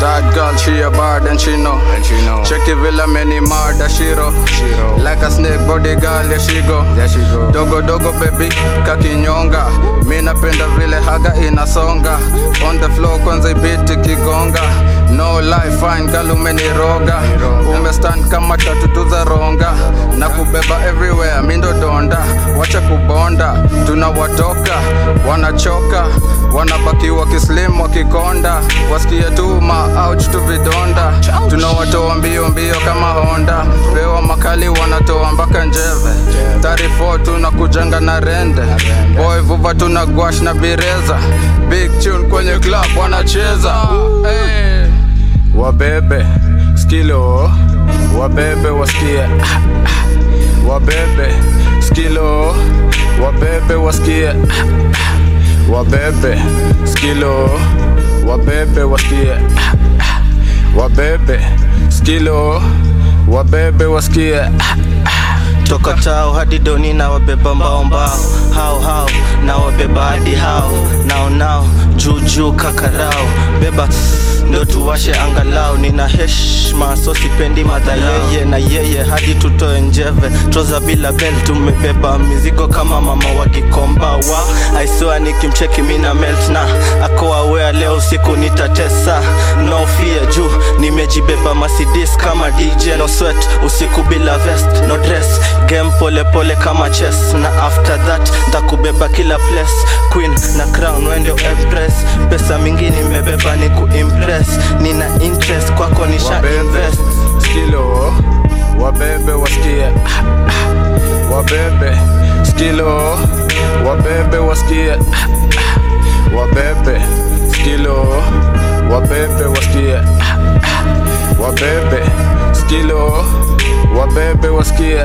Speaker 5: That girl, she a bad and she know. And she know. Check it villa many murder shiro. shiro. Like a snake body girl, there she go. There she go. Dogo dogo baby, kakinyonga. Mi napenda vile haga inasonga. On the floor kwanza ibiti kigonga. No life fine gal umeniroga. Umestand kama tatutu za ronga. Na kubeba everywhere mindo donda. Wacha kubonda tunawatoka. Wanachoka wanabaki wakislim wakikonda. Wasikie tu maouch tu vidonda. Tunawatoa mbio mbio kama honda. Pewa makali wanatoa mpaka njeve. Tarifo tunakujanga na rende. Boy vuva tuna gwash na bireza. Big tune kwenye club wanacheza. Hey. Wabebe skilo. Wabebe wasikie wabebe skilo. Wabebe wasikie wabebe skilo. Wabebe wasikie wabebe skilo. Wabebe wasikie
Speaker 19: toka tao hadi doni na wabeba mbao mbao. Hao hao na wabeba hadi hao. Nao nao juu juu kakarao. Beba ndo tuwashe angalau. Nina heshma so sipendi madha yeye na yeye. Hadi tutoe njeve troza bila bel tumebeba mizigo kama mama wa kikomba wa aiswa nikimcheki mina melt. Na akoawea leo usiku nitatesa. No fear juu nimejibeba masidis kama dj no sweat usiku bila vest no dress. Game pole pole kama chess. Na after that ntakubeba kila place. Queen na crown wende empress pesa mingi nimebeba ni kuimpress. Nina interest kwako nisha invest.
Speaker 5: skilo wabebe wasikie. Wabebe skilo wabebe wasikie. Wabebe skilo wabebe wasikie. Wabebe skilo wabebe wasikie